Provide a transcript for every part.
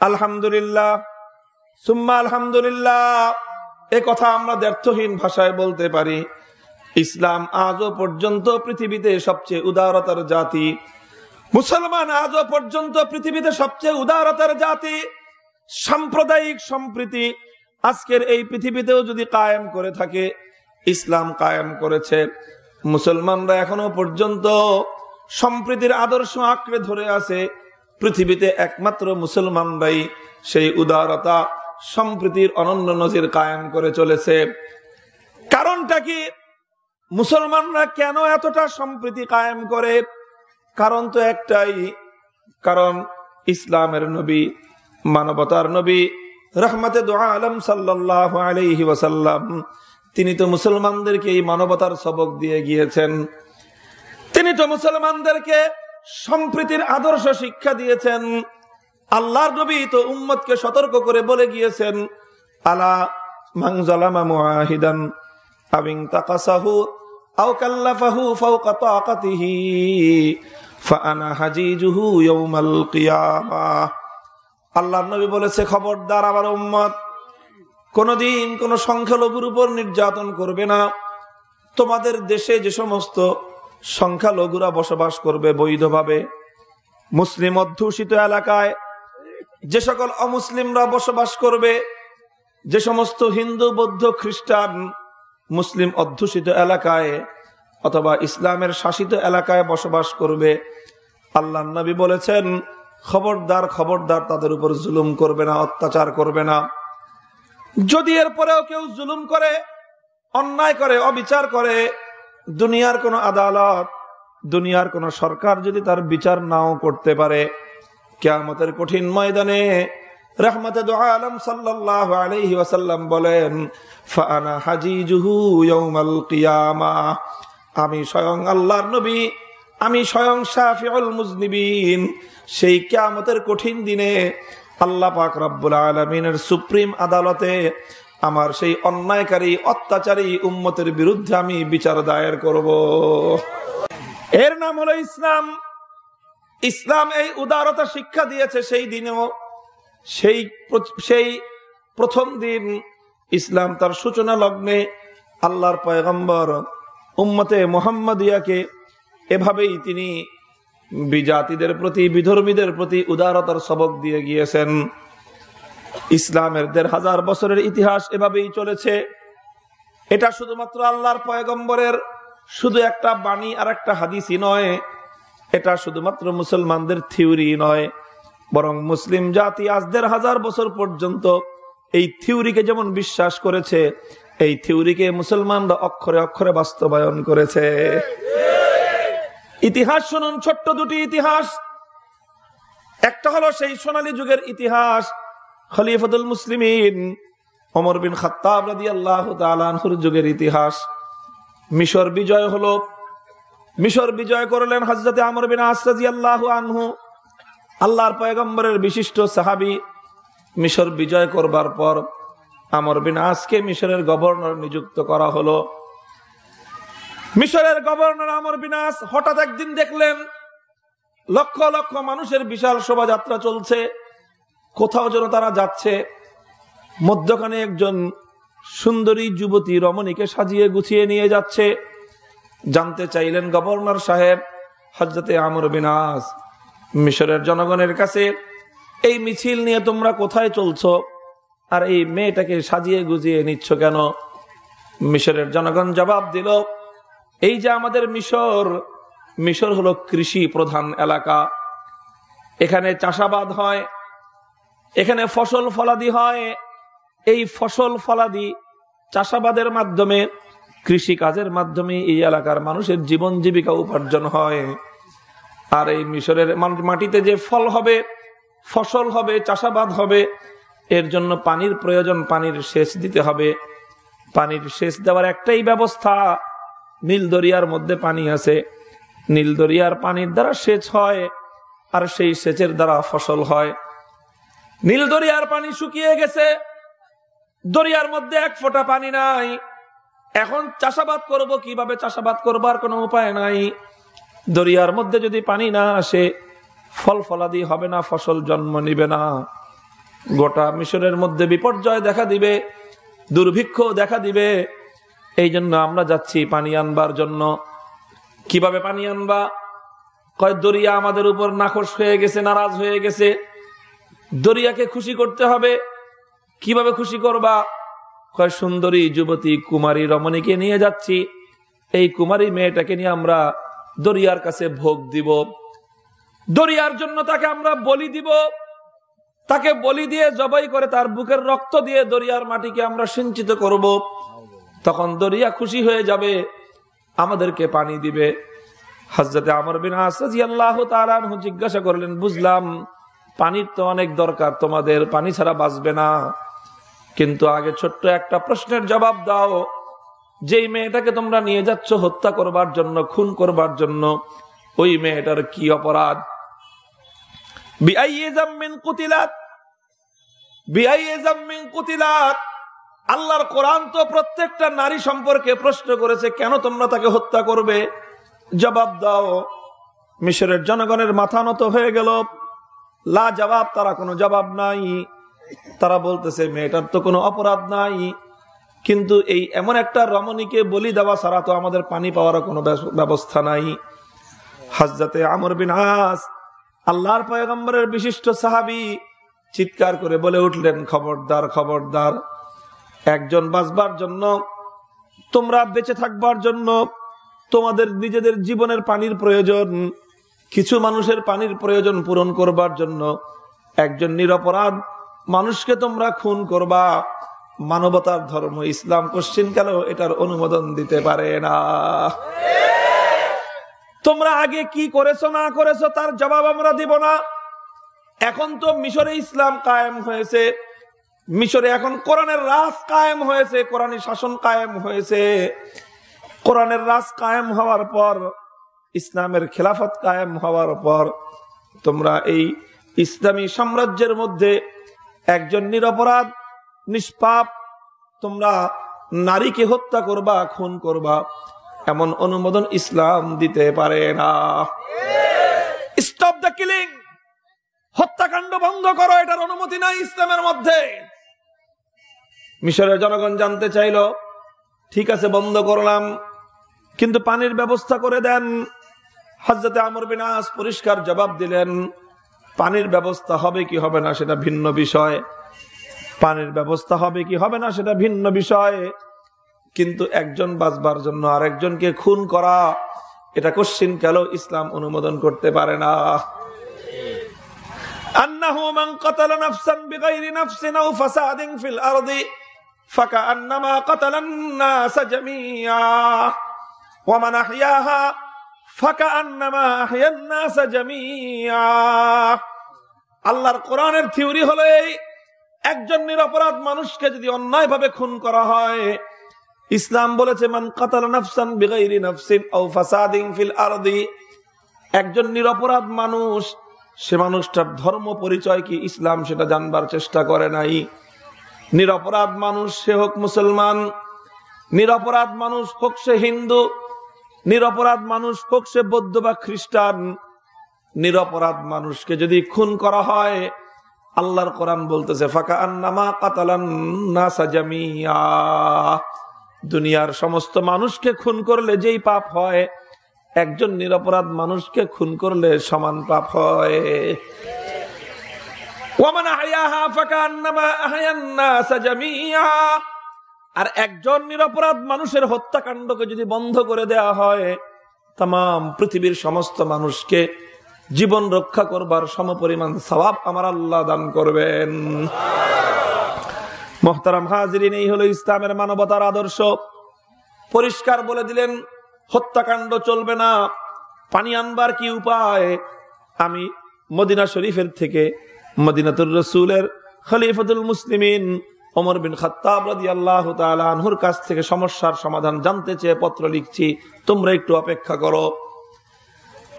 আলহামদুলিল্লাহ, সুম্মা আলহামদুলিল্লাহ, এ কথা আমরা ব্যর্থহীন ভাষায় বলতে পারি। ইসলাম আজও পর্যন্ত পৃথিবীতে সবচেয়ে উদারতার জাতি। মুসলমান আজও পর্যন্ত পৃথিবীতে সবচেয়ে উদারতার জাতি। সাম্প্রদায়িক সম্প্রীতি আজকের এই পৃথিবীতেও যদি কায়েম করে থাকে, ইসলাম কায়েম করেছে। মুসলমানরা এখনও পর্যন্ত সম্প্রীতির আদর্শ আঁকড়ে ধরে আছে। পৃথিবীতে একমাত্র মুসলমানরাই সেই উদারতা, সম্প্রীতির অনন্য নজির কায়েম করে চলেছে। কারণটা কি? মুসলমানরা কেন এতটা সম্প্রীতি কায়েম করে? কারণ তো একটাই, কারণ ইসলামের নবী, মানবতার নবী, রহমতে দোয়া আলম সাল্লাহ আলহি ওয়াসাল্লাম, তিনি তো মুসলমানদেরকে এই মানবতার সবক দিয়ে গিয়েছেন। তিনি তো মুসলমানদেরকে সম্প্রীতির আদর্শ শিক্ষা দিয়েছেন। আল্লাহর নবী তো উম্মতকে সতর্ক করে বলে গিয়েছেন, আলা আবিং তাকাসাহু আল্লাহর নবী বলেছে, খবরদার আমার উম্মত, কোনদিন কোন সংখ্যালঘুর উপর নির্যাতন করবে না। তোমাদের দেশে যে সমস্ত সংখ্যালঘুরা বসবাস করবে বৈধভাবে। মুসলিম অধ্যুষিত এলাকায় যে সকল অমুসলিমরা বসবাস করবে, যে সমস্ত হিন্দু, বৌদ্ধ, খ্রিস্টান, মুসলিম অধ্যুষিত এলাকায় অথবা ইসলামের শাসিত এলাকায় বসবাস করবে, আল্লাহ নবী বলেছেন, খবরদার খবরদার তাদের উপর জুলুম করবে না, অত্যাচার করবে না। যদি এরপরেও কেউ জুলুম করে, অন্যায় করে, অবিচার করে দুনিয়ার কোন আদালত, দুনিয়ার কোন সরকার যদি তার বিচার নাও করতে পারে, কেয়ামতের কঠিন ময়দানে রহমতে আলম সাল্লাহ আলহি বলেন ফানা হাজি জুহু কিয়ামা। আমি স্বয়ং আল্লাহর নবী, আমি স্বয়ং শাফিউল মুজনিবিন। সেই কেয়ামতের কঠিন দিনে আল্লাহ পাক রব্বুল আলমিনের সুপ্রিম আদালতে আমার সেই অন্যায়কারী, অত্যাচারী উম্মতের বিরুদ্ধে আমি বিচার দায়ের করব। এর নাম হলো ইসলাম। ইসলাম এই উদারতা শিক্ষা দিয়েছে সেই দিনেও। সেই সেই প্রথম দিন ইসলাম তার সূচনা লগ্নে আল্লাহর পয়গম্বর উম্মতে মোহাম্মদিয়াকে এভাবেই তিনি বিজাতিদের প্রতি, বিধর্মীদের প্রতি উদারতার সবক দিয়ে গিয়েছেন। ইসলামের দেড় হাজার বছরের ইতিহাস এভাবেই চলেছে। এটা শুধুমাত্র আল্লাহর পয়গম্বরের শুধু একটা বাণী আর একটা হাদিসই নয়, এটা শুধুমাত্র মুসলমানদের থিওরি নয়, বরং মুসলিম জাতি আজ দেড় হাজার বছর পর্যন্ত এই থিওরিকে যেমন বিশ্বাস করেছে, এই থিওরিকে মুসলমানরা অক্ষরে অক্ষরে বাস্তবায়ন করেছে। ইতিহাস শুনুন, ছোট্ট দুটি ইতিহাস। একটা হলো সেই সোনালী যুগের ইতিহাস খলিফতুল মুসলিমিন অমর বিন খাত্তাব আল্লাহ তালানহুর যুগের ইতিহাস। মিশর বিজয় হলো। মিশর বিজয় করলেন হজরতে আমর বিন আসরাজি আল্লাহ আনহু। আল্লাহর পয়গম্বরের বিশিষ্ট সাহাবি। মিশর বিজয় করবার পর আমর বিন আসকে মিশরের গভর্নর নিযুক্ত করা হলো। মিশরের গভর্নর আমর বিনাস হঠাৎ একদিন দেখলেন, লক্ষ লক্ষ মানুষের বিশাল শোভাযাত্রা চলছে। কোথাও যেন তারা যাচ্ছে। মধ্যখানে একজন সুন্দরী যুবতী রমণীকে সাজিয়ে গুছিয়ে নিয়ে যাচ্ছে। জানতে চাইলেন গভর্নর সাহেব হজরতে আমর বিনাস মিশরের জনগণের কাছে, এই মিছিল নিয়ে তোমরা কোথায় চলছো? আর এই মেয়েটাকে সাজিয়ে গুজিয়ে নিচ্ছ কেন? মিশরের জনগণ জবাব দিল, এই যে আমাদের মিশর মিশর হলো কৃষি প্রধান এলাকা। এখানে চাষাবাদ হয় এখানে ফসল ফলাদি হয়। এই ফসল ফলাদি চাষাবাদের মাধ্যমে কৃষি কাজের মাধ্যমে এই এলাকার মানুষের জীবন জীবিকা উপার্জন হয়। আর এই মিশরের মাটিতে যে ফল হবে, ফসল হবে, চাষাবাদ হবে, এর জন্য পানির প্রয়োজন, পানির সেচ দিতে হবে। পানির সেচ দেওয়ার একটাই ব্যবস্থা, নীল দরিয়ার মধ্যে পানি আছে। নীল দরিয়ার পানির দ্বারা সেচ হয়, আর সেই সেচের দ্বারা ফসল হয়। নীল দরিয়ার পানি শুকিয়ে গেছে। দরিয়ার মধ্যে এক ফোঁটা পানি নাই। এখন চাষাবাদ করব, কীভাবে চাষাবাদ করবার কোনো উপায় নাই। দরিয়ার মধ্যে যদি পানি না আসে, ফল ফলাদি হবে না, ফসল জন্ম নিবে না। গোটা মিশরের মধ্যে বিপর্যয় দেখা দিবে, দুর্ভিক্ষ দেখা দিবে। এই জন্য আমরা যাচ্ছি পানি আনবার জন্য। কীভাবে পানি আনবা? কয়, দরিয়া আমাদের উপর নাকশ হয়ে গেছে, নারাজ হয়ে গেছে। দরিয়াকে খুশি করতে হবে। কীভাবে খুশি করবা? কয়, সুন্দরী যুবতী কুমারী রমণীকে নিয়ে যাচ্ছি। এই কুমারী মেয়েটাকে নিয়ে আমরা দরিয়ার কাছে ভোগ দিব। দরিয়ার জন্য তাকে আমরা বলি দিব। তাকে বলি দিয়ে জবাই করে তার বুকের রক্ত দিয়ে দরিয়ার মাটিকে আমরা সিঞ্চিত করব। তখন দরিয়া খুশি হয়ে যাবে, আমাদেরকে পানি দিবে। হজরতে আমর বিন তালু জিজ্ঞাসা করলেন, বুঝলাম পানির তো অনেক দরকার, তোমাদের পানি ছাড়া বাঁচবে না। কিন্তু আগে ছোট্ট একটা প্রশ্নের জবাব দাও। যেই মেয়েটাকে তোমরা নিয়ে যাচ্ছ হত্যা করবার জন্য, খুন করবার জন্য, ওই মেয়েটার কি অপরাধ? আল্লাহর কোরআন তো প্রত্যেকটা নারী সম্পর্কে প্রশ্ন করেছে, কেন তোমরা তাকে হত্যা করবে? জবাব দাও। মিশরের জনগণের মাথা নত হয়ে গেল। লা জবাব, তারা কোনো জবাব নাই। তারা বলতেছে, মেয়েটার তো কোনো অপরাধ নাই। কিন্তু এই এমন একটা রমণীকে বলি দেওয়া ছাড়া তো আমাদের পানি পাওয়ার কোনো ব্যবস্থা নাই। হাজরাতে আমর বিন আস, আল্লাহর পয়গম্বরের বিশিষ্ট সাহাবি চিৎকার করে বলে উঠলেন, খবরদার খবরদার, একজন বাঁচবার জন্য, তোমরা বেঁচে থাকবার জন্য তোমাদের নিজেদের জীবনের পানির প্রয়োজন। কিছু মানুষের পানির প্রয়োজন পূরণ করবার জন্য একজন নিরপরাধ মানুষকে তোমরা খুন করবা। মানবতার ধর্ম, ইসলাম কালেও এটার অনুমোদন দিতে পারে না। তোমরা আগে কি করেছ, না করেছ, তার জবাব আমরা দিব না। এখন তো মিশরে ইসলাম কায়েম হয়েছে। মিশরে এখন কোরআনের রাজ কায়েম হয়েছে, কোরআনী শাসন কায়েম হয়েছে। কোরআনের রাজ কায়েম হওয়ার পর ইসলামের খেলাফত কায়েম হওয়ার পর তোমরা এই ইসলামী সাম্রাজ্যের মধ্যে একজন নিরপরাধ, নিষ্পাপ, তোমরা নারীকে হত্যা করবা, খুন করবা, এমন অনুমোদন ইসলাম দিতে পারে না। স্টপ দ্য কিলিং হত্যাকাণ্ড বন্ধ করো, এটার অনুমতি নাই ইসলামের মধ্যে। মিশরের জনগণ জানতে চাইল, ঠিক আছে, বন্ধ করলাম, কিন্তু পানির ব্যবস্থা করে দেন। হজরতে আমর বিনাস পরিষ্কার জবাব দিলেন, পানির ব্যবস্থা হবে কি হবে না সেটা ভিন্ন বিষয়। পানির ব্যবস্থা হবে কি হবে না সেটা ভিন্ন বিষয়। কিন্তু একজন বাঁচবার জন্য আরেকজনকে খুন করা, এটা কোশ্চিন কেন ইসলাম অনুমোদন করতে পারে না? আন্নাহু আল্লাহর কোরআনের থিওরি হলো এই, একজন নিরপরাধ মানুষকে যদি অন্যায় ভাবে খুন করা হয়, ইসলাম বলেছে, মান কাতাল নাফসান বিগাইরি নাফসিন ও ফাসাদিন ফিল আরদি। একজন নিরপরাধ মানুষ, সে মানুষটার ধর্ম পরিচয় কি ইসলাম সেটা জানবার চেষ্টা করে নাই। নিরপরাধ মানুষ সে হোক মুসলমান, নিরপরাধ মানুষ হোক সে হিন্দু নিরপরাধ মানুষ হোক সে বৌদ্ধ বা খ্রিস্টান, নিরপরাধ মানুষকে যদি খুন করা হয়, আল্লাহর কোরআন বলতেছে ফাঁকা আন্নামা কাতালান দুনিয়ার সমস্ত মানুষকে খুন করলে যেই পাপ হয়, একজন নিরপরাধ মানুষকে খুন করলে সমান পাপ হয়। আর একজন নিরপরাধ মানুষের হত্যাকাণ্ডকে যদি বন্ধ করে দেয়া হয় তাম পৃথিবীর সমস্ত মানুষকে জীবন রক্ষা করবার সমপরিমাণ সবাব আমার আল্লাহ দান করবেন। মোহতারাম হাজরিন, এই হলো ইসলামের মানবতার আদর্শ। পরিষ্কার বলে দিলেন, হত্যাকাণ্ড চলবে না, পানি আনবার কি উপায়? আমি মদিনা শরীফের থেকে মদিনাতুর রসুলের খলিফতুল মুসলিমিন অমর বিন খাত্তাব রাদি আল্লাহ আনহুর কাছ থেকে সমস্যার সমাধান জানতে চেয়ে পত্র লিখছি। তোমরা একটু অপেক্ষা করো।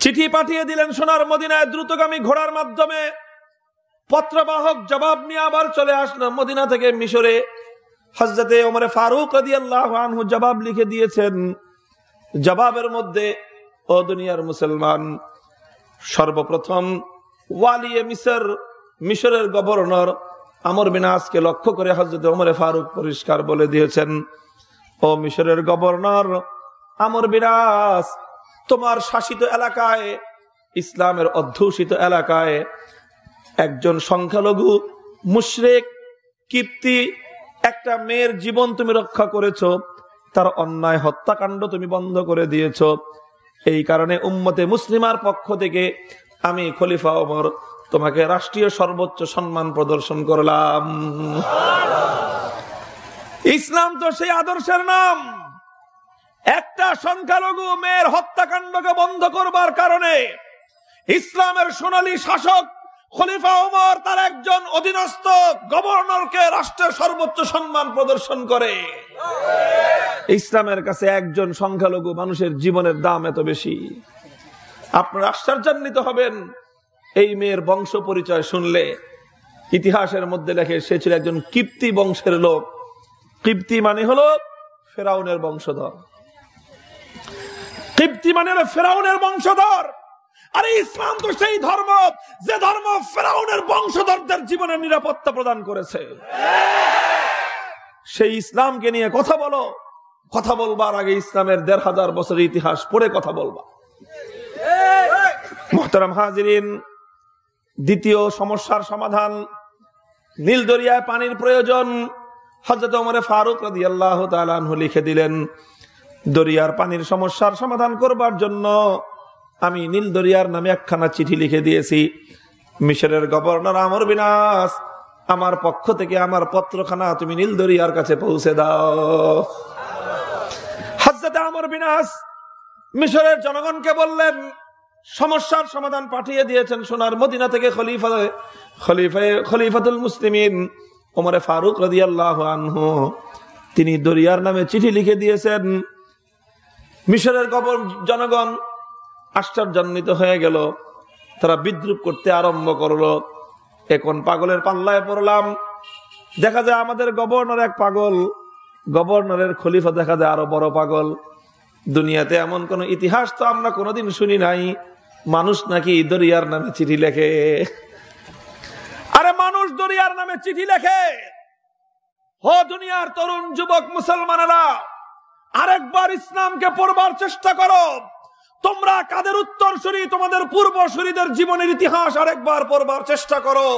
চিঠি পাঠিয়ে দিলেন সোনার মদিনায় দ্রুতগামী ঘোড়ার মাধ্যমে। পত্রবাহক জবাব নিয়ে আবার চলে আসলো মদিনা থেকে মিশরে। হজরতে ওমরে ফারুক আদি আল্লাহ আনহু জবাব লিখে দিয়েছেন, জবাবের মধ্যে, ও দুনিয়ার মুসলমান, সর্বপ্রথম ওয়ালিয়ে মিসর, মিশরের গভর্নর আমর বিনাসকে লক্ষ্য করে হজরত ওমরে ফারুক পরিষ্কার বলে দিয়েছেন, ও মিশরের গভর্নর, আমর বিনাস তোমার শাসিত এলাকায়, ইসলামের অধ্যুষিত এলাকায় একজন সংখ্যালঘু মুশরেক কীর্তি, একটা মেয়ের জীবন তুমি রক্ষা করেছ, তার অন্যায় হত্যাকাণ্ড তুমি বন্ধ করে দিয়েছ। এই কারণে উম্মতে মুসলিমার পক্ষ থেকে আমি খলিফা ওমর তোমাকে রাষ্ট্রীয় সর্বোচ্চ সম্মান প্রদর্শন করলাম। ইসলাম তো সেই আদর্শের নাম। একটা সংখ্যালঘু মেয়ের হত্যাকাণ্ডকে বন্ধ করবার কারণে ইসলামের সোনালী শাসক খলিফা ওমর তার একজন অধীনস্থ গভর্নরকে রাষ্ট্রের সর্বোচ্চ সম্মান প্রদর্শন করে। ইসলামের কাছে একজন সংখ্যালঘু মানুষের জীবনের দাম এত বেশি। আপনার আশ্চর্যান্বিত হবেন। এই মেয়ের বংশ পরিচয় শুনলে ইতিহাসের মধ্যে লেখে, সে ছিল একজন কীর্তি বংশের লোক। কীর্তি মানে হলো ফেরাউনের বংশধর। কীর্তি মানে হলো ফেরাউনের বংশধর। আরে ইসলাম তো সেই ধর্ম, যে ধর্ম ফেরাউনের বংশধরদের জীবনে নিরাপত্তা প্রদান করেছে। সেই ইসলামকে নিয়ে কথা বলো। কথা বলবার আগে ইসলামের দেড় হাজার বছরের ইতিহাস পড়ে কথা বলবা। মোহতারাম হাজিরিন দ্বিতীয় সমস্যার সমাধান নীল দরিয়ায় পানির প্রয়োজন। হজরত ওমরে ফারুক রাদি আল্লাহ তালু লিখে দিলেন, দরিয়ার পানির সমস্যার সমাধান করবার জন্য আমি নীল দরিয়ার নামে একখানা চিঠি লিখে দিয়েছি। মিশরের গভর্নর আমর বিনাশ, আমার পক্ষ থেকে আমার পত্রখানা তুমি নীল দরিয়ার কাছে পৌঁছে দাও। হজরত আমর বিনাশ মিশরের জনগণকে বললেন সমস্যার সমাধান পাঠিয়ে দিয়েছেন সোনার মদিনা থেকে খলিফা খলিফা, খলিফাতুল মুসলিমিন ওমরে ফারুক রাজি আল্লাহ আনহু। তিনি দরিয়ার নামে চিঠি লিখে দিয়েছেন। মিশরের গবর জনগণ আশ্চর্যান্বিত হয়ে গেল। তারা বিদ্রুপ করতে আরম্ভ করল। এখন পাগলের পাল্লায় পড়লাম? দেখা যায় আমাদের গভর্নর এক পাগল। গভর্নরের খলিফা দেখা যায় আরও বড় পাগল। দুনিয়াতে এমন কোন ইতিহাস তো আমরা কোনোদিন শুনি নাই। মানুষ নাকি দরিয়ার নামে চিঠি লেখে। আরে মানুষ দরিয়ার নামে চিঠি লেখে। হো দুনিয়ার তরুণ যুবক মুসলমানেরা, আরেকবার ইসলামকে পড়বার চেষ্টা করো। তোমরা কাদের উত্তরসূরি তোমাদের পূর্বসূরিদের জীবনের ইতিহাস আরেকবার পড়বার চেষ্টা করো।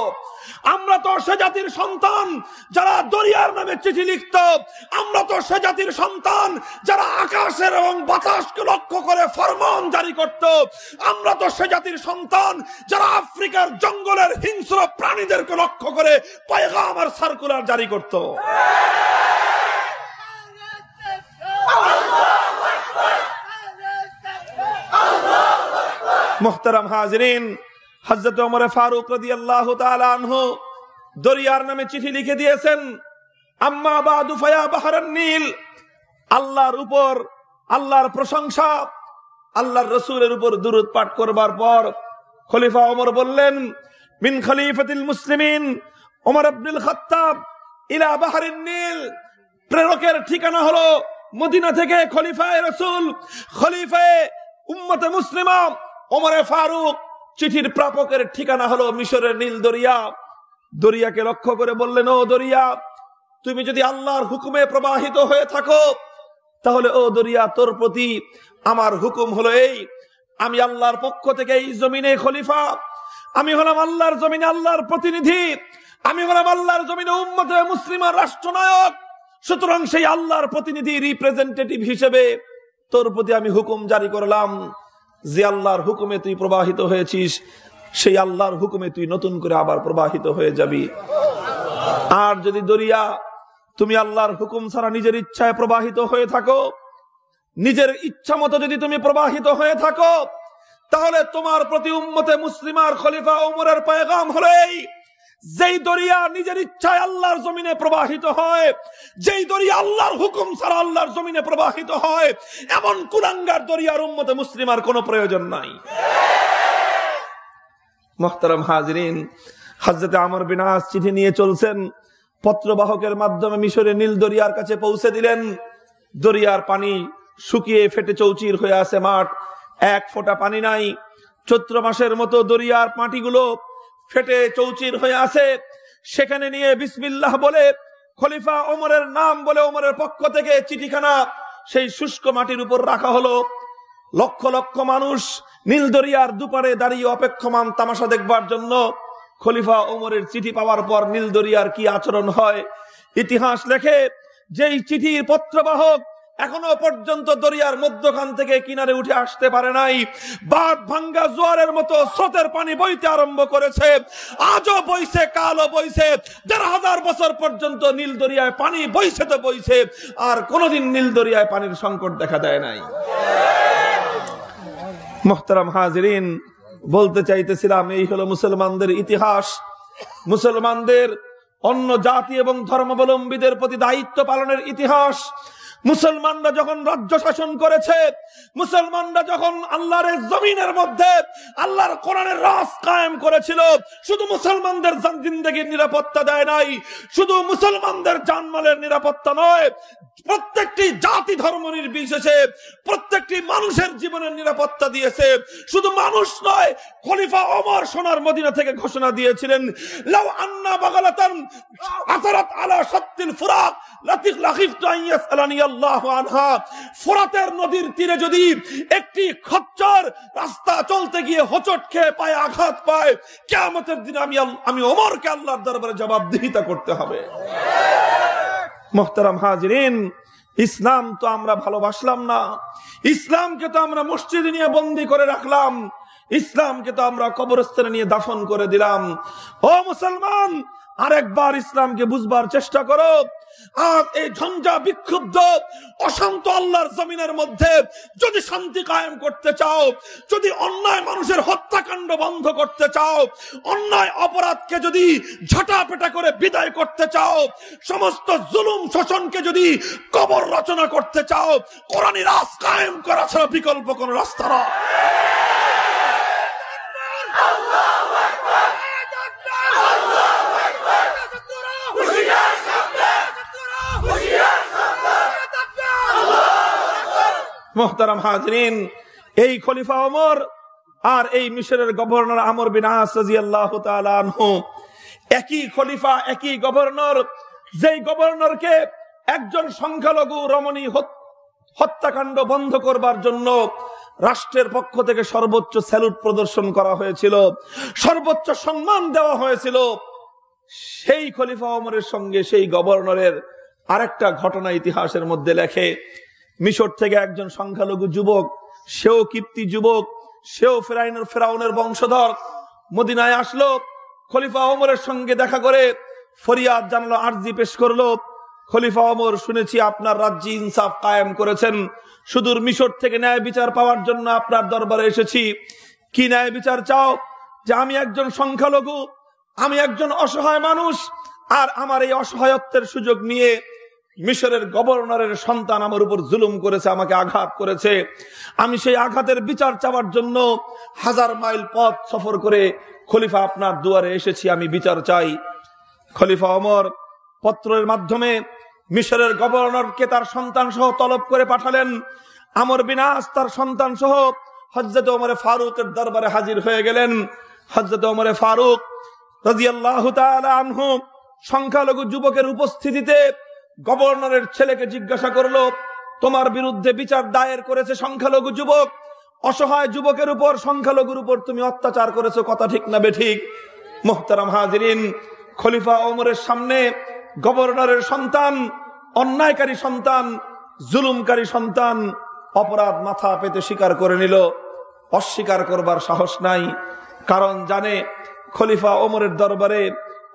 আমরা তো সে জাতির সন্তান যারা দরিয়ার নামে চিঠি লিখত। আমরা তো সে জাতির সন্তান যারা আকাশের এবং বাতাসকে লক্ষ্য করে ফরমান জারি করত। আমরা তো সে জাতির সন্তান যারা আফ্রিকার জঙ্গলের হিংস্র প্রাণীদেরকে লক্ষ্য করে পায়গাম আর সার্কুলার জারি করত। মোহতারাম হাজরিন হজরত ওমর ফারুক রদি আল্লাহ আনহু দরিয়ার নামে চিঠি লিখে দিয়েছেন, আম্মা বাদু ফায়া বাহারান নীল। আল্লাহর উপর, আল্লাহর প্রশংসা, আল্লাহর রসুলের উপর দুরুদ পাঠ করবার পর খলিফা ওমর বললেন, মিন খলিফাতিল মুসলিমিন ওমর আব্দুল খত্তাব ইলা বাহারিন নীল। প্রেরকের ঠিকানা হলো মদিনা থেকে খলিফায় রসুল, খলিফায় উম্মতে মুসলিমা ওমরে ফারুক, চিঠির প্রাপকের ঠিকানা হলো মিশরের নীল দরিয়া। দরিয়াকে লক্ষ্য করে বললেন, ও দরিয়া, তুমি যদি আল্লাহর হুকুমে প্রবাহিত হয়ে থাকো, তাহলে ও দরিয়া তোর প্রতি আমার হুকুম হলো এই, আমি আল্লাহর পক্ষ থেকে এই জমিনে খলিফা, আমি হলাম আল্লাহর জমিনে আল্লাহর প্রতিনিধি, আমি হলাম আল্লাহর জমিনে উম্মতে মুসলিমার রাষ্ট্রনায়ক, সুতরাং সেই আল্লাহর প্রতিনিধি রিপ্রেজেন্টেটিভ হিসেবে তোর প্রতি আমি হুকুম জারি করলাম। যে আল্লাহর হুকুমে তুই প্রবাহিত হয়েছিস, সেই আল্লাহর হুকুমে তুই নতুন করে আবার প্রবাহিত হয়ে যাবি। আর যদি দরিয়া, তুমি আল্লাহর হুকুম ছাড়া নিজের ইচ্ছায় প্রবাহিত হয়ে থাকো, নিজের ইচ্ছা মতো যদি তুমি প্রবাহিত হয়ে থাকো, তাহলে তোমার প্রতি উম্মতে মুসলিমার খলিফা উমরের পায়গাম হলেই যেই দরিয়া নিজের ইচ্ছায় আল্লাহর জমিনে প্রবাহিত হয়, যেই দরিয়া আল্লাহর হুকুম ছাড়া আল্লাহর জমিনে প্রবাহিত হয়, এমন কুরাঙ্গার দরিয়ার উম্মতে মুসলিমার কোনো প্রয়োজন নাই। মোহতারাম হাজরিন হাজরতে আমর বিনাশ চিঠি নিয়ে চলছেন, পত্রবাহকের মাধ্যমে মিশরে নীল দরিয়ার কাছে পৌঁছে দিলেন। দরিয়ার পানি শুকিয়ে ফেটে চৌচির হয়ে আছে মাঠ, এক ফোঁটা পানি নাই। চৈত্র মাসের মতো দরিয়ার মাটিগুলো ফেটে চৌচির হয়ে আছে সেখানে নিয়ে বিসমিল্লাহ বলে, খলিফা ওমরের নাম বলে ওমরের পক্ষ থেকে চিঠিখানা সেই শুষ্ক মাটির উপর রাখা হলো। লক্ষ লক্ষ মানুষ নীলদরিয়ার দুপারে দাঁড়িয়ে অপেক্ষমান তামাশা দেখবার জন্য খলিফা ওমরের চিঠি পাওয়ার পর নীলদরিয়ার কি আচরণ হয়, ইতিহাস লেখে, যেই চিঠির পত্রবাহক এখনও পর্যন্ত দরিয়ার মধ্যখান থেকে কিনারে উঠে আসতে পারে নাই। বাদ ভাঙ্গা জোয়ারের মতো স্রোতের পানি বইতে আরম্ভ করেছে। আজও বইছে, কালও বইছে। দেড় হাজার বছর পর্যন্ত নীল দরিয়ায় পানি বইছে তো বইছে। আর কোনোদিন নীল দরিয়ায় পানির সংকট দেখা দেয় নাই। মোহতারাম হাজরিন, বলতে চাইতেছিলাম, এই হলো মুসলমানদের ইতিহাস। মুসলমানদের অন্য জাতি এবং ধর্মাবলম্বীদের প্রতি দায়িত্ব পালনের ইতিহাস। মুসলমানরা যখন রাজ্য শাসন করেছে মুসলমানরা যখন আল্লাহর জমিনের মধ্যে আল্লাহর কোরআনের কায়েম করেছিল, শুধু মুসলমানদের জিন্দগির নিরাপত্তা দেয় নাই, শুধু মুসলমানদের জানমালের নিরাপত্তা নয়, প্রত্যেকটি জাতি ধর্ম নির্বিশেষে প্রত্যেকটি মানুষের জীবনের নিরাপত্তা দিয়েছে। শুধু মানুষ নয়, খলিফা অমর সোনার মদিনা থেকে ঘোষণা দিয়েছিলেন, লাউ আন্না বাগালাতান আসারাত আলা ফুরাত লাতিক আল্লাহু আনহা। ফোরাতের নদীর তীরে যদি একটি খচ্চর রাস্তা চলতে গিয়ে হোঁচট খেয়ে পায়ে আঘাত পায়, কিয়ামতের দিন আমি আমি ওমরকে আল্লাহর দরবারে জবাবদিহিতা করতে হবে। মোহতারাম হাজরিন, ইসলাম তো আমরা ভালোবাসলাম না। ইসলামকে তো আমরা মসজিদ নিয়ে বন্দি করে রাখলাম। ইসলামকে তো আমরা কবরস্থানে নিয়ে দাফন করে দিলাম। ও মুসলমান, আরেকবার ইসলামকে বুঝবার চেষ্টা করো। আজ এই ঝঞ্ঝা বিক্ষুব্ধ অশান্ত আল্লাহর জমিনের মধ্যে যদি শান্তি কায়েম করতে চাও যদি অন্যায় মানুষের হত্যাকাণ্ড বন্ধ করতে চাও অন্যায় অপরাধকে যদি ঝাঁটাপেটা করে বিদায় করতে চাও সমস্ত জুলুম শোষণকে যদি কবর রচনা করতে চাও কোরআনী রাস কায়েম করা ছাড়া বিকল্প কোন রাস্তা নয়। মোহতারাম হাজরিন, এই খলিফা ওমর আর এই মিশরের গভর্নর আমর বিন একই খলিফা, একই গভর্নর, যেই গভর্নরকে একজন সংখ্যালঘু রমণী হত্যাকাণ্ড বন্ধ করবার জন্য রাষ্ট্রের পক্ষ থেকে সর্বোচ্চ স্যালুট প্রদর্শন করা হয়েছিল, সর্বোচ্চ সম্মান দেওয়া হয়েছিল, সেই খলিফা ওমরের সঙ্গে সেই গভর্নরের আরেকটা ঘটনা ইতিহাসের মধ্যে লেখে, মিশর থেকে একজন সংখ্যালঘু যুবক, সেও কীর্তি যুবক, সেও ফেরাইনের, ফেরাউনের বংশধর, মদিনায় আসলো, খলিফা ওমরের সঙ্গে দেখা করে ফরিয়াদ জানালো, আর্জি পেশ করল। খলিফা ওমর, শুনেছি আপনার রাজ্যে ইনসাফ কায়েম করেছেন। সুদূর মিশর থেকে ন্যায় বিচার পাওয়ার জন্য আপনার দরবারে এসেছি। কি ন্যায় বিচার চাও? যে আমি একজন সংখ্যালঘু, আমি একজন অসহায় মানুষ, আর আমার এই অসহায়ত্বের সুযোগ নিয়ে মিশরের গভর্নরের সন্তান আমার উপর জুলুম করেছে, আমাকে আঘাত করেছে। আমি সেই আঘাতের বিচার চাওয়ার জন্য হাজার মাইল পথ সফর করে খলিফা আপনার দুয়ারে এসেছি, আমি বিচার চাই। খলিফা অমর পত্রের মাধ্যমে মিশরের গভর্নরকে তার সন্তান সহ তলব করে পাঠালেন। আমর বিনাশ তার সন্তান সহ হজরত ওমরে ফারুকের দরবারে হাজির হয়ে গেলেন। হজরত ওমরে ফারুক রাজিয়াল্লাহ আনহু সংখ্যালঘু যুবকের উপস্থিতিতে গভর্নরের ছেলেকে জিজ্ঞাসা করল, তোমার বিরুদ্ধে বিচার দায়ের করেছে সংখ্যালঘু যুবক? অসহায় যুবকের উপর সংখ্যালঘুর উপর তুমি অত্যাচার করেছ, কথা ঠিক না বেঠিক? মোহতারাম হাজিরিন, খলিফা ওমরের সামনে গভর্নরের সন্তান, অন্যায়কারী সন্তান, জুলুমকারী সন্তান অপরাধ মাথা পেতে স্বীকার করে নিল। অস্বীকার করবার সাহস নাই, কারণ জানে খলিফা ওমরের দরবারে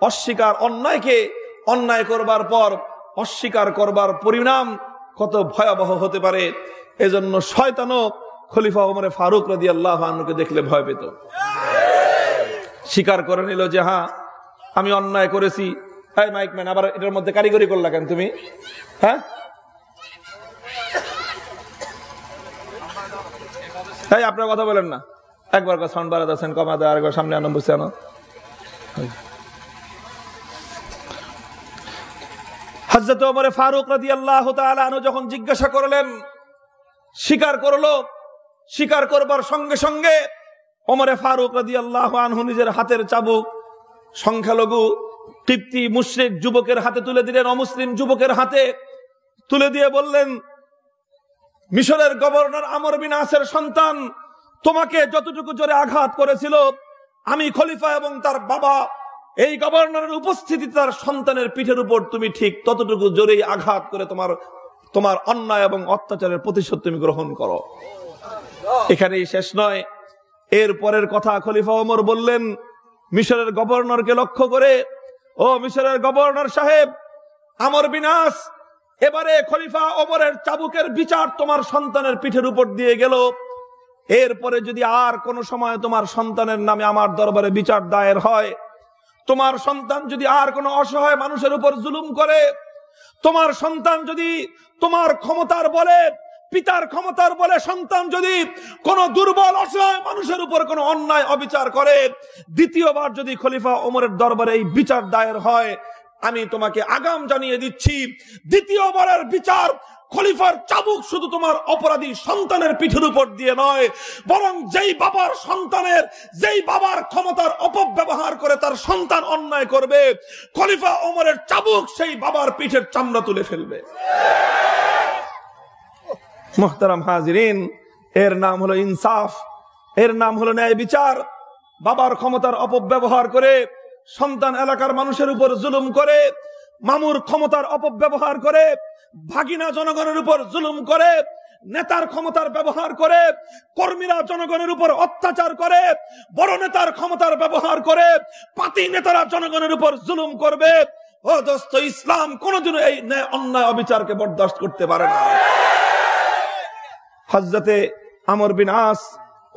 অস্বীকার অন্যায়কে অন্যায় করবার পর অস্বীকার করবার পরিণাম কত ভয়াবহ হতে পারে। এজন্য শয়তানো খলিফা ওমরে ফারুক রদি আল্লাহ আনুকে দেখলে ভয় পেত। স্বীকার করে নিল যে হ্যাঁ আমি অন্যায় করেছি। হ্যাঁ মাইক ম্যান, আবার এটার মধ্যে কারিগরি করলা কেন তুমি? হ্যাঁ? তাই আপনার কথা বলেন না। একবার সাউন্ড বাড়া দিচ্ছেন কমা দেয় আরেকবার সামনে আনো বসে আনো। হজরত ওমরে ফারুক রাজি আল্লাহ যখন জিজ্ঞাসা করলেন স্বীকার করল স্বীকার করবার সঙ্গে সঙ্গে ওমরে ফারুক রাজি আল্লাহ আনহু নিজের হাতের চাবুক, সংখ্যালঘু, তৃপ্তি, মুশ্রিক যুবকের হাতে তুলে দিলেন, অমুসলিম যুবকের হাতে তুলে দিয়ে বললেন, মিশরের গভর্নর আমর বিন আসের সন্তান তোমাকে যতটুকু জোরে আঘাত করেছিল, আমি খলিফা এবং তার বাবা এই গভর্নরের উপস্থিতি তার সন্তানের পিঠের উপর তুমি ঠিক ততটুকু জোরেই আঘাত করে তোমার তোমার অন্যায় এবং অত্যাচারের প্রতিশোধ তুমি গ্রহণ করো। এখানেই শেষ নয়। এর পরের কথা খলিফা ওমর বললেন, মিশরের গভর্নরকে লক্ষ্য করে, ও মিশরের গভর্নর সাহেব, আমর বিনাশ, এবারে খলিফা ওমরের চাবুকের বিচার তোমার সন্তানের পিঠের উপর দিয়ে গেল। এরপরে যদি আর কোনো সময় তোমার সন্তানের নামে আমার দরবারে বিচার দায়ের হয় তোমার সন্তান যদি আর কোনো অসহায় মানুষের উপর জুলুম করে, তোমার সন্তান যদি তোমার ক্ষমতার বলে, পিতার ক্ষমতার বলে সন্তান যদি কোন দুর্বল, অসহায় মানুষের উপর কোনো অন্যায় অবিচার করে, দ্বিতীয়বার যদি খলিফা ওমরের দরবারে এই বিচার দায়ের হয়, আমি তোমাকে আগাম জানিয়ে দিচ্ছি, দ্বিতীয়বারের বিচার খলিফার চাবুক শুধু তোমার অপরাধী সন্তানের পিঠের উপর দিয়ে নয়, বরং যেই বাবার সন্তানের, যেই বাবার ক্ষমতার অপব্যবহার করে তার সন্তান অন্যায় করবে, খলিফা ওমরের চাবুক সেই বাবার পিঠের চামড়া তুলে ফেলবে। মোহতারাম হাজিরিন, এর নাম হলো ইনসাফ, এর নাম হলো ন্যায় বিচার। বাবার ক্ষমতার অপব্যবহার করে সন্তান এলাকার মানুষের উপর জুলুম করে, মামুর ক্ষমতার অপব্যবহার করে ভাগিনা জনগণের উপর জুলুম করে, নেতার ক্ষমতার ব্যবহার করে, কর্মীরা জনগণের উপর অত্যাচার করে, বড় নেতার ক্ষমতার ব্যবহার করে, পাতি নেতারা জনগণের উপর জুলুম করবে। ও দোস্ত, ইসলাম কোনদিনও এই ন্যায় অন্যায় অবিচারকে বরদাস্ত করতে পারে না। হজরতে আমর বিন আস,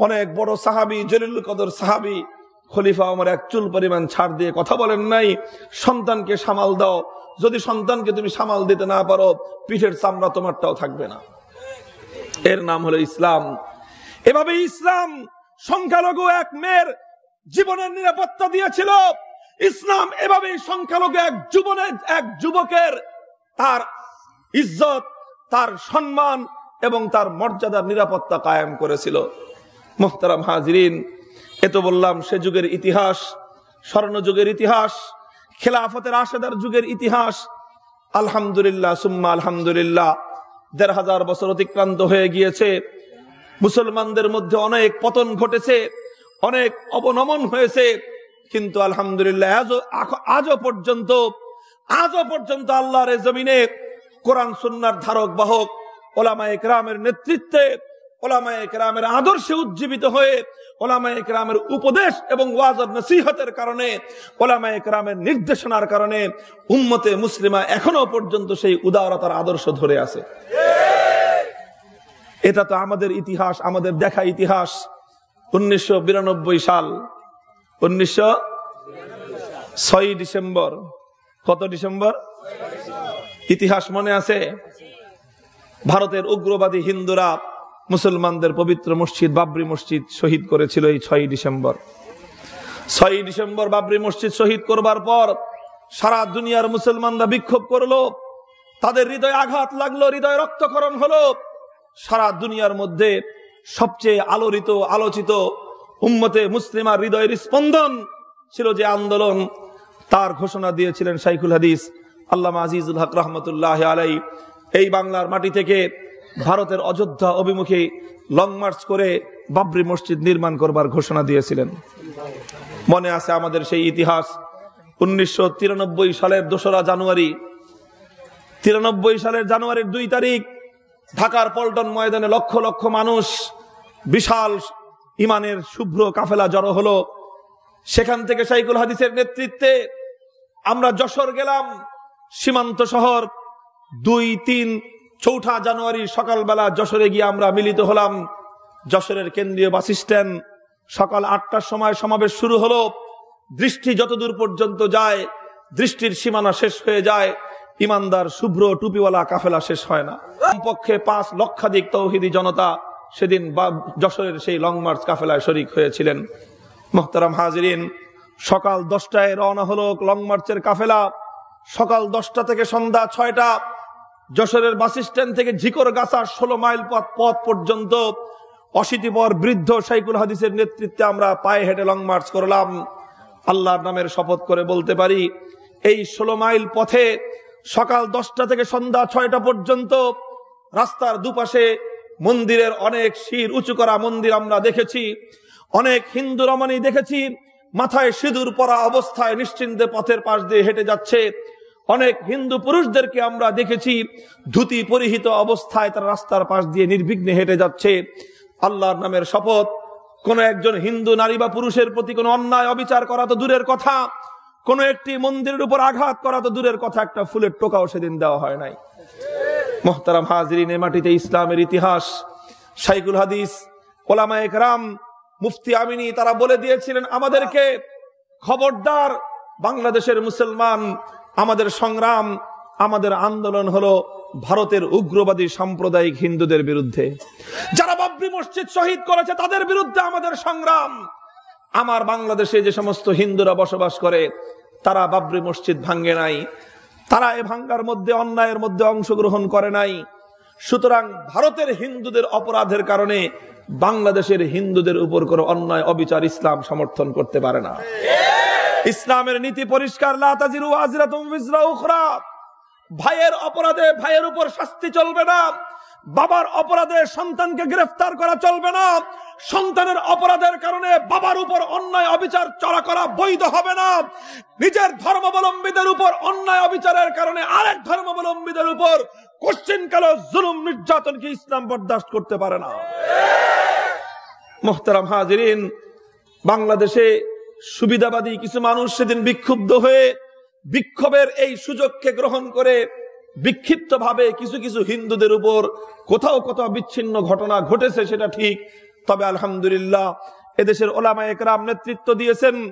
অনেক বড় সাহাবি জলিল কদর সাহাবি খলিফা আমার এক চুল পরিমাণ ছাড় দিয়ে কথা বলেন নাই। সন্তানকে সামাল দাও। যদি সন্তানকে তুমি সামাল দিতে না পারো, পিঠের চামড়া তোমারটাও থাকবে না। এর নাম হলো ইসলাম। এভাবে ইসলাম সংখ্যালঘু এক মেয়ের জীবনের নিরাপত্তা দিয়েছিল। ইসলাম এভাবে সংখ্যালঘু এক যুবনের এক যুবকের তার ইজ্জত, তার সম্মান এবং তার মর্যাদার নিরাপত্তা কায়েম করেছিল। মোহতারাম হাজরিন এ তো বললাম, সে যুগের ইতিহাস স্বর্ণ যুগের ইতিহাস, খেলাফতের আশেদার যুগের ইতিহাস। আলহামদুলিল্লাহ, সুম্মা আলহামদুলিল্লাহ, দেড় হাজার বছর অতিক্রান্ত হয়ে গিয়েছে। মুসলমানদের মধ্যে অনেক পতন ঘটেছে, অনেক অবনমন হয়েছে। কিন্তু আলহামদুলিল্লাহ, আজও পর্যন্ত আজও পর্যন্ত আল্লাহর জমিনে কোরআন, সুন্নার ধারক, বাহক ওলামা একরামের নেতৃত্বে ওলামা একরামের আদর্শে উজ্জীবিত হয়ে ওলামা একরামের উপদেশ এবং ওয়াজর নসিহতের কারণে ওলামা একরামের নির্দেশনার কারণে উম্মতে মুসলিমা এখনও পর্যন্ত সেই উদারতার আদর্শ ধরে আছে। এটা তো আমাদের ইতিহাস, আমাদের দেখা ইতিহাস। উনিশশো বিরানব্বই সাল, উনিশশো ছয় ডিসেম্বর। কত ডিসেম্বর? ইতিহাস মনে আছে? ভারতের উগ্রবাদী হিন্দুরা মুসলমানদের পবিত্র মসজিদ বাবরি মসজিদ শহীদ করেছিল এই ছয় ডিসেম্বর। ছয় ডিসেম্বর বাবরি মসজিদ শহীদ করবার পর সারা দুনিয়ার মুসলমানরা বিক্ষোভ করল, তাদের হৃদয় আঘাত লাগল, হৃদয় রক্তকরণ হলো। সারা দুনিয়ার মধ্যে সবচেয়ে আলোড়িত, আলোচিত উম্মতে মুসলিমার হৃদয়ের স্পন্দন ছিল যে আন্দোলন, তার ঘোষণা দিয়েছিলেন শাইখুল হাদিস আল্লাহ আজিজুল হক রহমতুল্লাহ আলাই এই বাংলার মাটি থেকে ভারতের অযোধ্যা অভিমুখে লং মার্চ করে বাবরি মসজিদ নির্মাণ করবার ঘোষণা দিয়েছিলেন। মনে আছে আমাদের সেই ইতিহাস। উনিশশো তিরানব্বই সালের দোসরা জানুয়ারি। তিরানব্বই সালের জানুয়ারির দুই তারিখ, ঢাকার পল্টন ময়দানে লক্ষ লক্ষ মানুষ বিশাল ইমানের শুভ্র কাফেলা জড়ো হলো। সেখান থেকে সাইকুল হাদিসের নেতৃত্বে আমরা যশোর গেলাম, সীমান্ত শহর, দুই, তিন চৌঠা জানুয়ারি সকালবেলা যশোরে গিয়ে আমরা মিলিত হলাম। যশোরের কেন্দ্রীয় বাস স্ট্যান্ড। সকাল আটটার সময় সমাবেশ শুরু হলো। দৃষ্টি যতদূর পর্যন্ত যায়, দৃষ্টির সীমানা শেষ হয়ে যায়। ইমানদার, শুভ্র টুপিওয়ালা কাফেলা শেষ হয় না। পক্ষে পাঁচ লক্ষাধিক তৌহিদি জনতা সেদিন যশোরের সেই লং মার্চ কাফেলায় শরিক হয়েছিলেন। মোহতারাম হাজরিন, সকাল দশটায় রওনা হলো লং মার্চের কাফেলা। সকাল দশটা থেকে সন্ধ্যা ছয়টা। যশোরের বাস স্ট্যান্ড থেকে ঝিকর গাছা ষোলো মাইল পথ পথ পর্যন্ত অশীতিপর বৃদ্ধ সাইকুল হাদিসের নেতৃত্বে আমরা পায়ে হেঁটে লং মার্চ করলাম। আল্লাহর নামের শপথ করে বলতে পারি, এই ষোলো মাইল পথে সকাল দশটা থেকে সন্ধ্যা ছয়টা পর্যন্ত রাস্তার দুপাশে মন্দিরের অনেক শির, উঁচু করা মন্দির আমরা দেখেছি, অনেক হিন্দু রমণী দেখেছি, মাথায় সিঁদুর পরা অবস্থায় নিশ্চিন্তে পথের পাশ দিয়ে হেঁটে যাচ্ছে। অনেক হিন্দু পুরুষদেরকে আমরা দেখেছি ধুতি পরিহিত অবস্থায় তারা রাস্তার পাশ দিয়ে নির্বিঘ্নে হেঁটে যাচ্ছে। আল্লাহর নামের শপথ, কোন একজন হিন্দু নারী বা পুরুষের প্রতি কোনো অন্যায় অবিচার করা তো দূরের কথা, কোন একটি মন্দিরের উপর আঘাত করা তো দূরের কথা, একটা ফুলের টোকাও সেদিন দেওয়া হয় নাই। মোহতারাম হাজরিন মাটিতে ইসলামের ইতিহাস শাইকুল হাদিস ওলামা একরাম মুফতি আমিনী তারা বলে দিয়েছিলেন, আমাদেরকে খবরদার বাংলাদেশের মুসলমান আমাদের সংগ্রাম, আমাদের আন্দোলন হলো ভারতের উগ্রবাদী সাম্প্রদায়িক হিন্দুদের বিরুদ্ধে। যারা বাবরি মসজিদ শহীদ করেছে, তাদের বিরুদ্ধে আমাদের সংগ্রাম। আমার বাংলাদেশে যে সমস্ত হিন্দুরা বসবাস করে, তারা বাবরি মসজিদ ভাঙ্গে নাই। তারা এ ভাঙ্গার মধ্যে, অন্যায়ের মধ্যে অংশগ্রহণ করে নাই। সুতরাং ভারতের হিন্দুদের অপরাধের কারণে বাংলাদেশের হিন্দুদের উপর কোনো অন্যায়, অবিচার, ইসলাম সমর্থন করতে পারে না। ইসলামের নীতি পরিষ্কার ভাইয়ের অপরাধে ভাইয়ের উপর শাস্তি চলবে না, বাবার অপরাধে সন্তানকে গ্রেফতার করা চলবে না, সন্তানের অপরাধের কারণে বাবার উপর অন্যায় অবিচার চড়া করা বৈধ হবে না, নিজের ধর্মাবলম্বীদের উপর অন্যায় অবিচারের কারণে আরেক ধর্মাবলম্বীদের উপর কোশ্চিন কাল জুলুম নির্যাতন কি ইসলাম বরদাস্ত করতে পারে না। মোহতারাম হাজিরিন, বাংলাদেশে সুবিধাবাদী কিছু মানুষ সেদিন বিক্ষুব্ধ হয়ে বিক্ষোভের এই সুযোগকে গ্রহণ করে বিক্ষিপ্ত ভাবে কিছু কিছু হিন্দুদের উপর কোথাও কোথাও বিচ্ছিন্ন ঘটনা ঘটেছে সেটা ঠিক। তবে আলহামদুলিল্লাহ, এদেশের ওলামা একরাম নেতৃত্ব দিয়েছেন।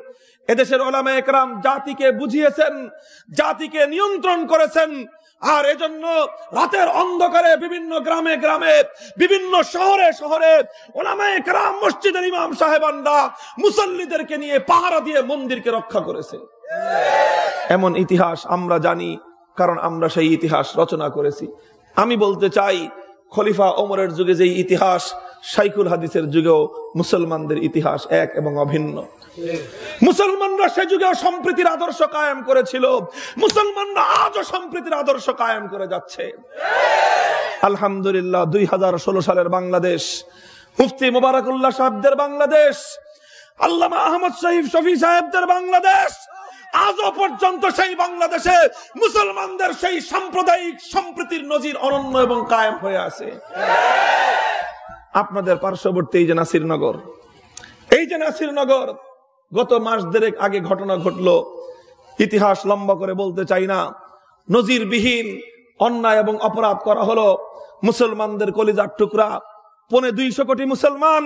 এদেশের ওলামা একরাম জাতিকে বুঝিয়েছেন, জাতিকে নিয়ন্ত্রণ করেছেন। আর এজন্য রাতের অন্ধকারে বিভিন্ন গ্রামে গ্রামে, বিভিন্ন শহরে শহরে ওলামায়ে মসজিদের ইমাম সাহেবানরা মুসল্লিদেরকে নিয়ে পাহারা দিয়ে মন্দিরকে রক্ষা করেছে। এমন ইতিহাস আমরা জানি, কারণ আমরা সেই ইতিহাস রচনা করেছি। আমি বলতে চাই, খলিফা ওমরের যুগে যে ইতিহাস সাইকুল হাদিসের যুগেও মুসলমানদের ইতিহাস এক এবং অভিন্ন। মুসলমানরা সে যুগেও সম্প্রীতির আদর্শ কায়েম করেছিল। মুসলমানরা আজও সম্প্রীতির আদর্শ কায়েম করে যাচ্ছে। আলহামদুলিল্লাহ, দুই হাজার ষোলো সালের বাংলাদেশ, মুফতি মুবারকুল্লাহ সাহেবদের বাংলাদেশ, আল্লামা আহমদ শহীদ শফি সাহেবদের বাংলাদেশ, আজও পর্যন্ত সেই বাংলাদেশে মুসলমানদের সেই সাম্প্রদায়িক সম্প্রীতির নজির অনন্য এবং কায়েম হয়ে আছে। আপনাদের পার্শ্ববর্তী এই যে নাসিরনগর। এই যে নাসিরনগর, গত মাস দেড়েক আগে ঘটনা ঘটলো। ইতিহাস লম্বা করে বলতে চাই না। নজিরবিহীন অন্যায় এবং অপরাধ করা হলো মুসলমানদের কলিজার টুকরা। পনে দুইশো কোটি মুসলমান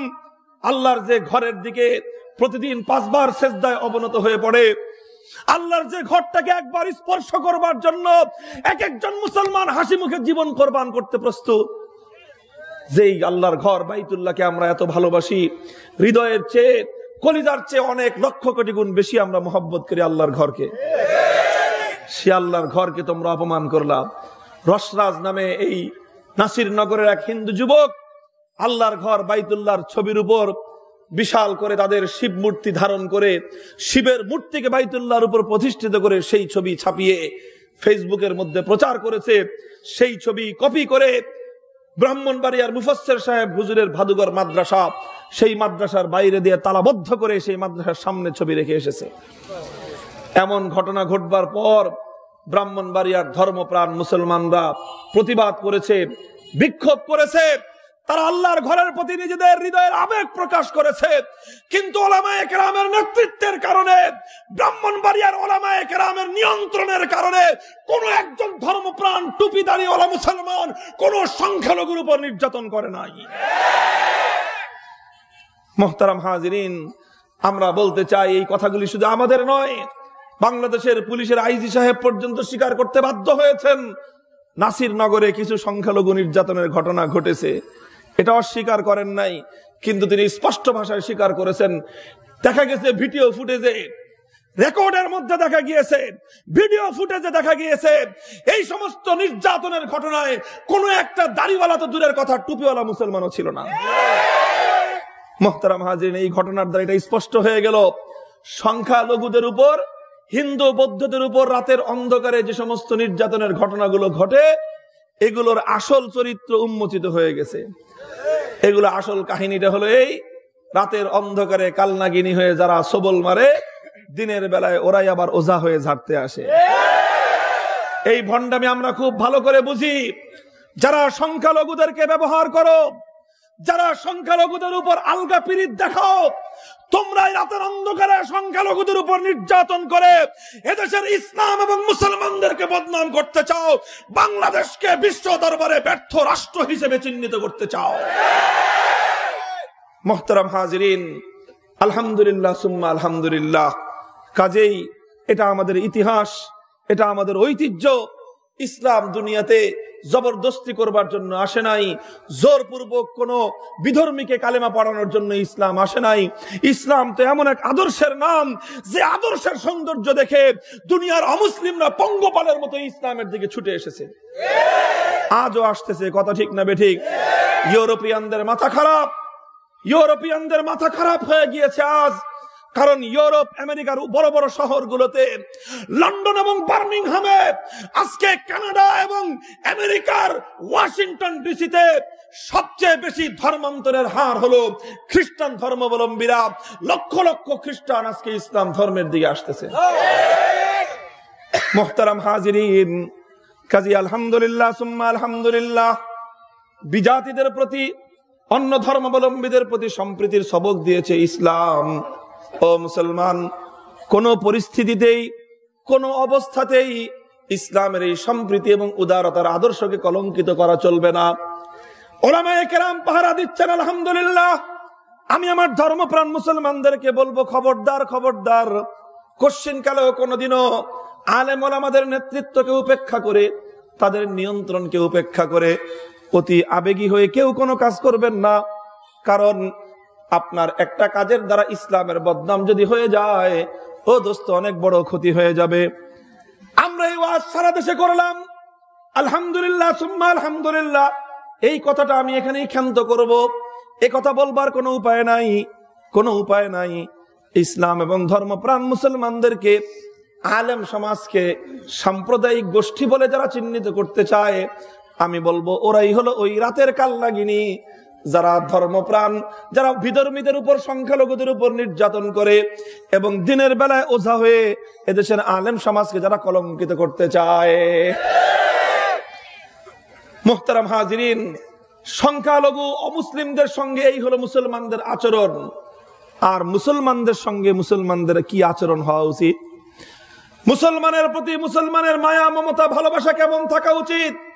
আল্লাহর যে ঘরের দিকে প্রতিদিন পাঁচবার শেষদায় অবনত হয়ে পড়ে। আল্লাহর যে ঘরটাকে একবার স্পর্শ করবার জন্য এক একজন মুসলমান হাসি মুখে জীবন কোরবান করতে প্রস্তুত। যেই আল্লাহর ঘর বাইতুল্লাহকে আমরা এত ভালোবাসি, হৃদয়ের চেয়ে, কলিজার চেয়ে অনেক লক্ষ কোটি গুণ বেশি আমরা মোহাব্বত করি আল্লাহর ঘরকে। সে আল্লাহর ঘরকে তোমরা অপমান করলাম রসরাজ নামে এই নাসির নগরের এক হিন্দু যুবক আল্লাহর ঘর বাইতুল্লাহর ছবির উপর বিশাল করে তাদের শিব মূর্তি ধারণ করে, শিবের মূর্তিকে বাইতুল্লাহর উপর প্রতিষ্ঠিত করে সেই ছবি ছাপিয়ে ফেসবুকের মধ্যে প্রচার করেছে। সেই ছবি কপি করে ব্রাহ্মণবাড়িয়ার মুফাসের সাহেব হুজুরের ভাদুগর মাদ্রাসা সেই মাদ্রাসার বাইরে দিয়ে তালাবদ্ধ করে সেই মাদ্রাসার সামনে ছবি রেখে এসেছে। এমন ঘটনা ঘটবার পর ব্রাহ্মণবাড়িয়ার ধর্মপ্রাণ মুসলমানরা প্রতিবাদ করেছে, বিক্ষোভ করেছে। তারা আল্লাহর ঘরের প্রতি নিজেদের হৃদয়ের আবেগ প্রকাশ করেছে। কিন্তু নেতৃত্বের কারণে, ব্রাহ্মণবাড়িয়ার নিয়ন্ত্রণের কারণে কোন একজন ধর্মপ্রাণ টুপিদারি ওলা মুসলমান কোন সংখ্যালঘুর উপর নির্যাতন করে নাই। মোহতারাম হাজিরিন, আমরা বলতে চাই এই কথাগুলি শুধু আমাদের নয়, বাংলাদেশের পুলিশের আইজি সাহেব পর্যন্ত স্বীকার করতে বাধ্য হয়েছেন। নাসির নগরে কিছু সংখ্যালঘু নির্যাতনের ঘটনা ঘটেছে। এটা অস্বীকার করেন নাই, কিন্তু তিনি স্পষ্ট ভাষায় স্বীকার করেছেন। দেখা গেছে ভিডিও ফুটেজে, রেকর্ডের মধ্যে দেখা গিয়েছে, ভিডিও ফুটেজে দেখা গিয়েছে, এই সমস্ত নির্যাতনের ঘটনায় কোন একটা দাড়িওয়ালা তো দূরের কথা, টুপিওয়ালা মুসলমানও ছিল না। মোহতারাম হাজির এই ঘটনার দ্বারা এটা স্পষ্ট হয়ে গেল। সংখ্যালঘুদের উপর, হিন্দু বৌদ্ধদের উপর রাতের অন্ধকারে যে সমস্ত নির্যাতনের ঘটনাগুলো ঘটে, এগুলোর আসল চরিত্র উন্মোচিত হয়ে গেছে। এগুলো আসল কাহিনীটা হলো এই, রাতের অন্ধকারে কালনাগিনী হয়ে যারা সবল মারে, দিনের বেলায় ওরাই আবার ওঝা হয়ে ঝাড়তে আসে। এই ভণ্ডামি আমরা খুব ভালো করে বুঝি। যারা সংখ্যালঘুদেরকে ব্যবহার করো, যারা সংখ্যালঘুদের উপর আলগা পিরিত দেখাও তোমরা রাতের অন্ধকারে সংখ্যালঘুদের উপর নির্যাতন করে এদেশের ইসলাম এবং মুসলমানদেরকে বদনাম করতে চাও, বাংলাদেশকে বিশ্ব দরবারে ব্যর্থ রাষ্ট্র হিসেবে চিহ্নিত করতে চাও। মোহতারাম হাজরিন, আলহামদুলিল্লাহ সুম্মা আলহামদুলিল্লাহ। কাজেই এটা আমাদের ইতিহাস, এটা আমাদের ঐতিহ্য। ইসলাম দুনিয়াতে জবরদস্তি করবার জন্য আসে নাই। জোরপূর্বক কোন বিধর্মীকে কালেমা পড়ানোর জন্য ইসলাম আসে নাই। ইসলাম তো এমন এক আদর্শের নাম, যে আদর্শের সৌন্দর্য দেখে দুনিয়ার অমুসলিমরা পঙ্গপালের মতো ইসলামের দিকে ছুটে এসেছে। আজও আসতেছে, কথা ঠিক না বেঠিক ইউরোপিয়ানদের মাথা খারাপ, ইউরোপিয়ানদের মাথা খারাপ হয়ে গিয়েছে আজ। কারণ ইউরোপ, আমেরিকার বড় বড় শহরগুলোতে, লন্ডন এবং বার্মিংহামে, আজকে কানাডা এবং আমেরিকার ওয়াশিংটন ডিসিতে সবচেয়ে বেশি ধর্মান্তরের হার হলো খ্রিস্টান ধর্মাবলম্বীরা। লক্ষ লক্ষ খ্রিস্টান আজকে ইসলাম ধর্মের দিকে আসতেছে। মোহতারাম হাজিরিন, কাজী আলহামদুলিল্লাহ, সুম্মা আলহামদুলিল্লাহ, বিজাতিদের প্রতি, অন্য ধর্মাবলম্বীদের প্রতি সম্প্রীতির সবক দিয়েছে ইসলাম। ও মুসলমান, কোন পরিস্থিতিতেই, কোন অবস্থাতেই ইসলামের এই সম্প্রীতি এবং উদারতার আদর্শকে কলঙ্কিত করা চলবে না। কেরাম আমি আমার মুসলমানদেরকে বলব, খবরদার খবরদার। কোনোদিনও নেতৃত্বকে উপেক্ষা করে, তাদের নিয়ন্ত্রণকে উপেক্ষা করে অতি আবেগী হয়ে কেউ কোনো কাজ করবেন না। কারণ আপনার একটা কাজের দ্বারা ইসলামের বদনাম যদি হয়ে যায়, ও দোস্ত, অনেক বড় ক্ষতি হয়ে যাবে। আমরা এই ওয়াজ সারা দেশে করলাম। আলহামদুলিল্লাহ, সুম্মা আলহামদুলিল্লাহ। এই কথাটা আমি এখানেই ক্ষান্ত করব। এ কথা বলবার কোনো উপায় নাই, কোনো উপায় নাই। ইসলাম এবং ধর্মপ্রাণ মুসলমানদেরকে, আলেম সমাজকে সাম্প্রদায়িক গোষ্ঠী বলে যারা চিহ্নিত করতে চায়, আমি বলব, ওরাই হলো ওই রাতের কাল্লাগিনী যারা ধর্মপ্রাণ, যারা বিধর্মীদের উপর সংখ্যালঘুদের উপর নির্যাতন করে এবং দিনের বেলায় ওঝা হয়ে এদেশের আলেম সমাজকে যারা কলঙ্কিত করতে চায়। মোহতারাম হাজিরিন, সংখ্যালঘু অমুসলিমদের সঙ্গে এই হলো মুসলমানদের আচরণ। আর মুসলমানদের সঙ্গে মুসলমানদের কি আচরণ হওয়া উচিত? মুসলমানের প্রতি মুসলমানের মায়া, মমতা, ভালোবাসা কেমন থাকা উচিত?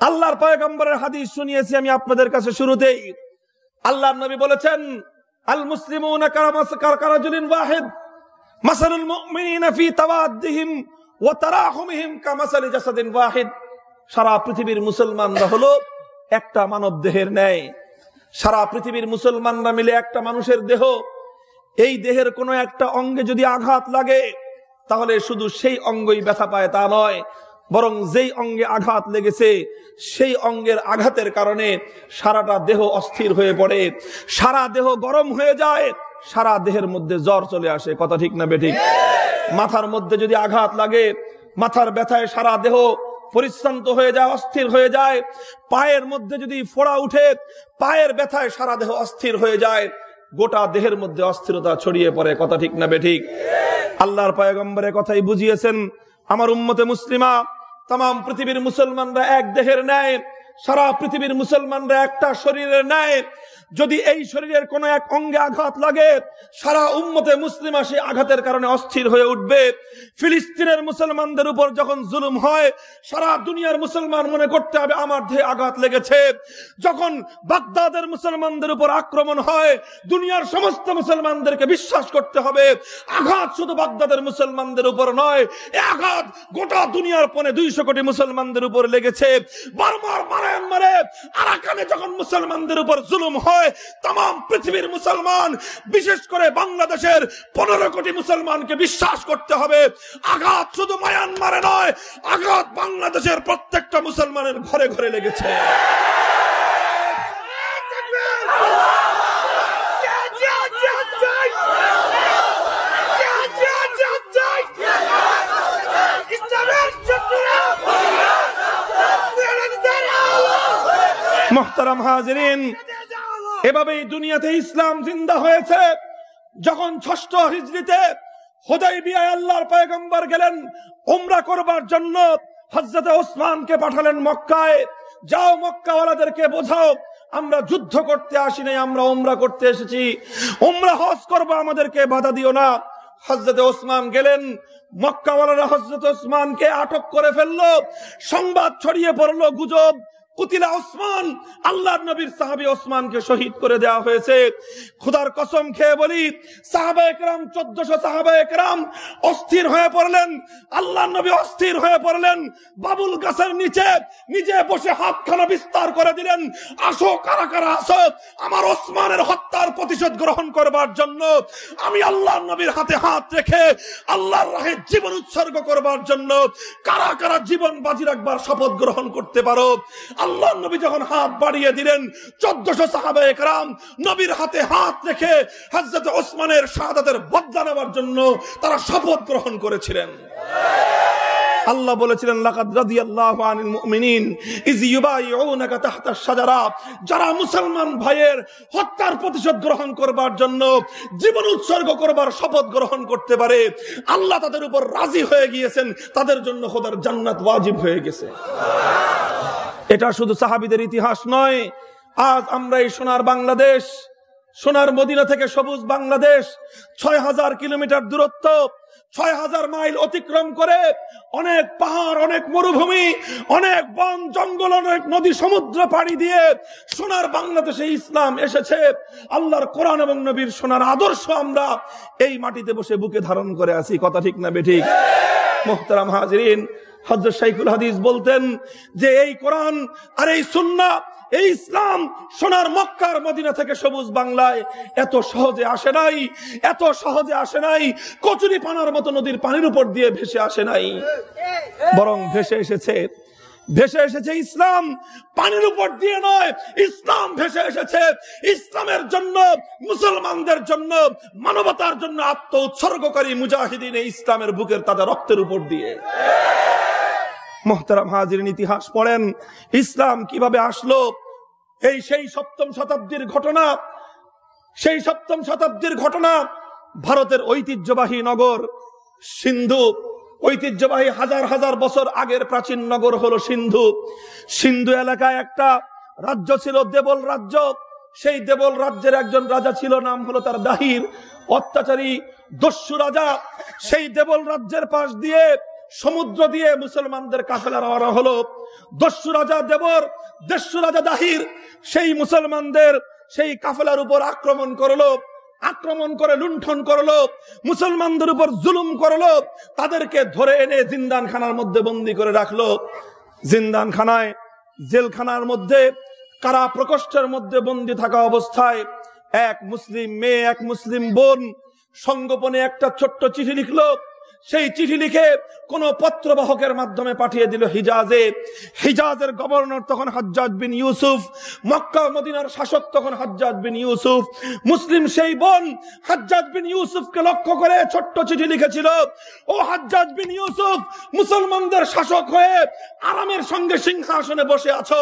আল্লাহর পয়গম্বরের হাদিস শুনিয়েছি আমি আপনাদের কাছে শুরুতেই। আল্লাহর নবী বলেছেন, আল মুসলিমুনা কারাজুলিন ওয়াহিদ? মাসালুল মুমিনিনা ফি তাওয়াদ্দিহিম ওয়া তারাহুমিহিম কামাসালি জাসাদিন ওয়াহিদ। সারা পৃথিবীর মুসলমানরা হলো একটা মানব দেহের ন্যায়। সারা পৃথিবীর মুসলমানরা মিলে একটা মানুষের দেহ। এই দেহের কোনো একটা অঙ্গে যদি আঘাত লাগে, তাহলে শুধু সেই অঙ্গই ব্যথা পায় তা নয়। বরং যেই অঙ্গে আঘাত লেগেছে, সেই অঙ্গের আঘাতের কারণে সারাটা দেহ অস্থির হয়ে পড়ে। সারা দেহ গরম হয়ে যায়, সারা দেহের মধ্যে জ্বর চলে আসে। কথা ঠিক না বেঠিক? মাথার মধ্যে যদি আঘাত লাগে, মাথার ব্যথায় সারা দেহ পরিশ্রান্ত হয়ে যায়, অস্থির হয়ে যায়। পায়ের মধ্যে যদি ফোড়া উঠে, পায়ের ব্যথায় সারা দেহ অস্থির হয়ে যায়, গোটা দেহের মধ্যে অস্থিরতা ছড়িয়ে পড়ে। কথা ঠিক না বেঠিক? আল্লাহর পায়গম্বরের কথাই বুঝিয়েছেন, আমার উম্মতে মুসলিমা তাম পৃথিবীর মুসলমানরা এক দেহের ন্যায় সারা পৃথিবীর মুসলমানরা একটা শরীরের ন্যায়। যদি এই শরীরের কোন এক অঙ্গে আঘাত লাগে, সারা উম্মতে মুসলিমা সেই আঘাতের কারণে অস্থির হয়ে উঠবে। ফিলিস্তিনের মুসলমানদের উপর যখন জুলুম হয়, সারা দুনিয়ার মুসলমান মনে করতে হবে, আমার দেহে আঘাত লেগেছে। যখন বাগদাদের মুসলমানদের উপর আক্রমণ হয়, দুনিয়ার সমস্ত মুসলমানদেরকে বিশ্বাস করতে হবে, আঘাত শুধু বাগদাদের মুসলমানদের উপর নয়, এ আঘাত গোটা দুনিয়ার পনে দুইশো কোটি মুসলমানদের উপর লেগেছে। বারবার মারে, আরাকানে যখন মুসলমানদের উপর জুলুম হয় তাম পৃথিবীর মুসলমান বিশেষ করে বাংলাদেশের পনেরো কোটি মুসলমানকে বিশ্বাস করতে হবে। আঘাত শুধু মায়ানমারে নয় আঘাত বাংলাদেশের প্রত্যেকটা মুসলমানের ঘরে ঘরে লেগেছে। মোহতারাম হাজরিন এভাবেই দুনিয়াতে ইসলাম জিন্দা হয়েছে। যখন ষষ্ঠ হিজড়িতে হোদাই বিয়ায় আল্লাহর পয়গম্বর গেলেন, উমরা করবার জন্য হজরত ওসমানকে পাঠালেন মক্কায়। যাও মক্কাওয়ালাদেরকে বোঝাও, আমরা যুদ্ধ করতে আসি নাই, আমরা উমরা করতে এসেছি। উমরা হজ করব, আমাদেরকে বাধা দিও না। হজরত ওসমান গেলেন, মক্কাওয়ালারা হজরত ওসমানকে আটক করে ফেলল, সংবাদ ছড়িয়ে পড়ল, গুজব কুতিলা ওসমান, আল্লাহর নবীর সাহাবী ওসমানকে শহীদ করে দেওয়া হয়েছে। খুদার কসম খেয়ে বলি সাহাবা একরাম চোদ্দশো সাহাবা একরাম অস্থির হয়ে পড়লেন, আল্লাহর নবী অস্থির হয়ে পড়লেন, বাবুল গাছের নিচে নিজে বসে হাতখানা বিস্তার করে দিলেন, আসো কারা কারা আসো আমার ওসমানের হত্যার প্রতিশোধ গ্রহণ করবার জন্য আমি আল্লাহর নবীর হাতে হাত রেখে আল্লাহর রাহে জীবন উৎসর্গ করবার জন্য কারা কারা জীবন বাজি রাখবার শপথ গ্রহণ করতে পারো আল্লাহ নবী যখন হাত বাড়িয়ে দিলেন, চোদ্দশো সাহাবা একরাম নবীর হাতে হাত রেখে হজরত ওসমানের শাহাদাতের বদলা নেওয়ার জন্য তারা শপথ গ্রহণ করেছিলেন। আল্লাহ বলেছিলেন, লাকাদ রাদিয়াল্লাহু আনিল মুমিনিন ইজ ইউবাইউনাকা তাহতা শাজারা। যারা মুসলমান ভাইয়ের হত্যার প্রতিশোধ গ্রহণ করবার জন্য জীবন উৎসর্গ করবার শপথ গ্রহণ করতে পারে, আল্লাহ তাদের উপর রাজি হয়ে গিয়েছেন, তাদের জন্য খোদার জান্নাত ওয়াজিব হয়ে গেছে। এটা শুধু সাহাবিদের ইতিহাস নয়। আজ আমরা এই সোনার বাংলাদেশ, সোনার মদিনা থেকে সবুজ বাংলাদেশ ছয় হাজার কিলোমিটার দূরত্ব ছয় হাজার মাইল অতিক্রম করে অনেক পাহাড়, অনেক মরুভূমি, অনেক বন জঙ্গল, অনেক নদী সমুদ্র পাড়ি দিয়ে সোনার বাংলাদেশে ইসলাম এসেছে। আল্লাহর কোরআন এবং নবীর সোনার আদর্শ আমরা এই মাটিতে বসে বুকে ধারণ করে আছি। কথা ঠিক না বেঠিক মোহতারাম হাজরিন হজরত শাইখুল হাদিস বলতেন যে, এই কোরআন আর এই সুন্না এই ইসলাম সোনার মক্কার মদিনা থেকে সবুজ বাংলায় এত সহজে আসে নাই, এত সহজে আসে নাই, কচুরি পানার মতো নদীর পানির উপর দিয়ে ভেসে আসে নাই। বরং ভেসে এসেছে ভেসে এসেছে ইসলাম, পানির উপর দিয়ে নয়, ইসলাম ভেসে এসেছে। ইসলামের জন্য, মুসলমানদের জন্য, মানবতার জন্য আত্ম উৎসর্গকারী মুজাহিদিন ইসলামের বুকের তাদের রক্তের উপর দিয়ে। মোহতারাম হাজিরিন ইতিহাস পড়েন, ইসলাম কীভাবে আসলো? এই সেই সপ্তম শতাব্দীর ঘটনা, সেই সপ্তম শতাব্দীর ঘটনা, ভারতের ঐতিহ্যবাহী নগর সিন্ধু। ঐতিহ্যবাহী হাজার হাজার বছর আগের প্রাচীন নগর হলো সিন্ধু। সিন্ধু এলাকায় একটা রাজ্য ছিল, দেবল রাজ্য। সেই দেবল রাজ্যের একজন রাজা ছিল, নাম হলো তার দাহির। অত্যাচারী দস্যু রাজা। সেই দেবল রাজ্যের পাশ দিয়ে সমুদ্র দিয়ে মুসলমানদের কাফেলা রওনা হলো। দস্যু রাজা দেবর, দস্যু রাজা দাহির, সেই মুসলমানদের সেই কাফেলার উপর আক্রমণ করল, আক্রমণ করে লুণ্ঠন করল, মুসলমানদের উপর জুলুম করল, তাদেরকে ধরে এনে জিন্দান খানার মধ্যে বন্দি করে রাখল। জিন্দান খানায় জেলখানার মধ্যে, কারা প্রকোষ্ঠের মধ্যে বন্দি থাকা অবস্থায়, এক মুসলিম মেয়ে, এক মুসলিম বোন সঙ্গোপনে একটা ছোট্ট চিঠি লিখলো। সেই চিঠি লিখে কোন পত্রবাহকের মাধ্যমে পাঠিয়ে দিল হিজাজে। হিজাজের গভর্নর তখন হজ্জাজ বিন ইউসুফ, মক্কা মদিনার শাসক তখন হজ্জাজ বিন ইউসুফ। মুসলিম সেই বোন হজ্জাজ বিন ইউসুফকে লক্ষ্য করে ছোট্ট চিঠি লিখেছিল, ও হজ্জাজ বিন ইউসুফ, মুসলমানদের শাসক হয়ে আরামের সঙ্গে সিংহাসনে বসে আছো।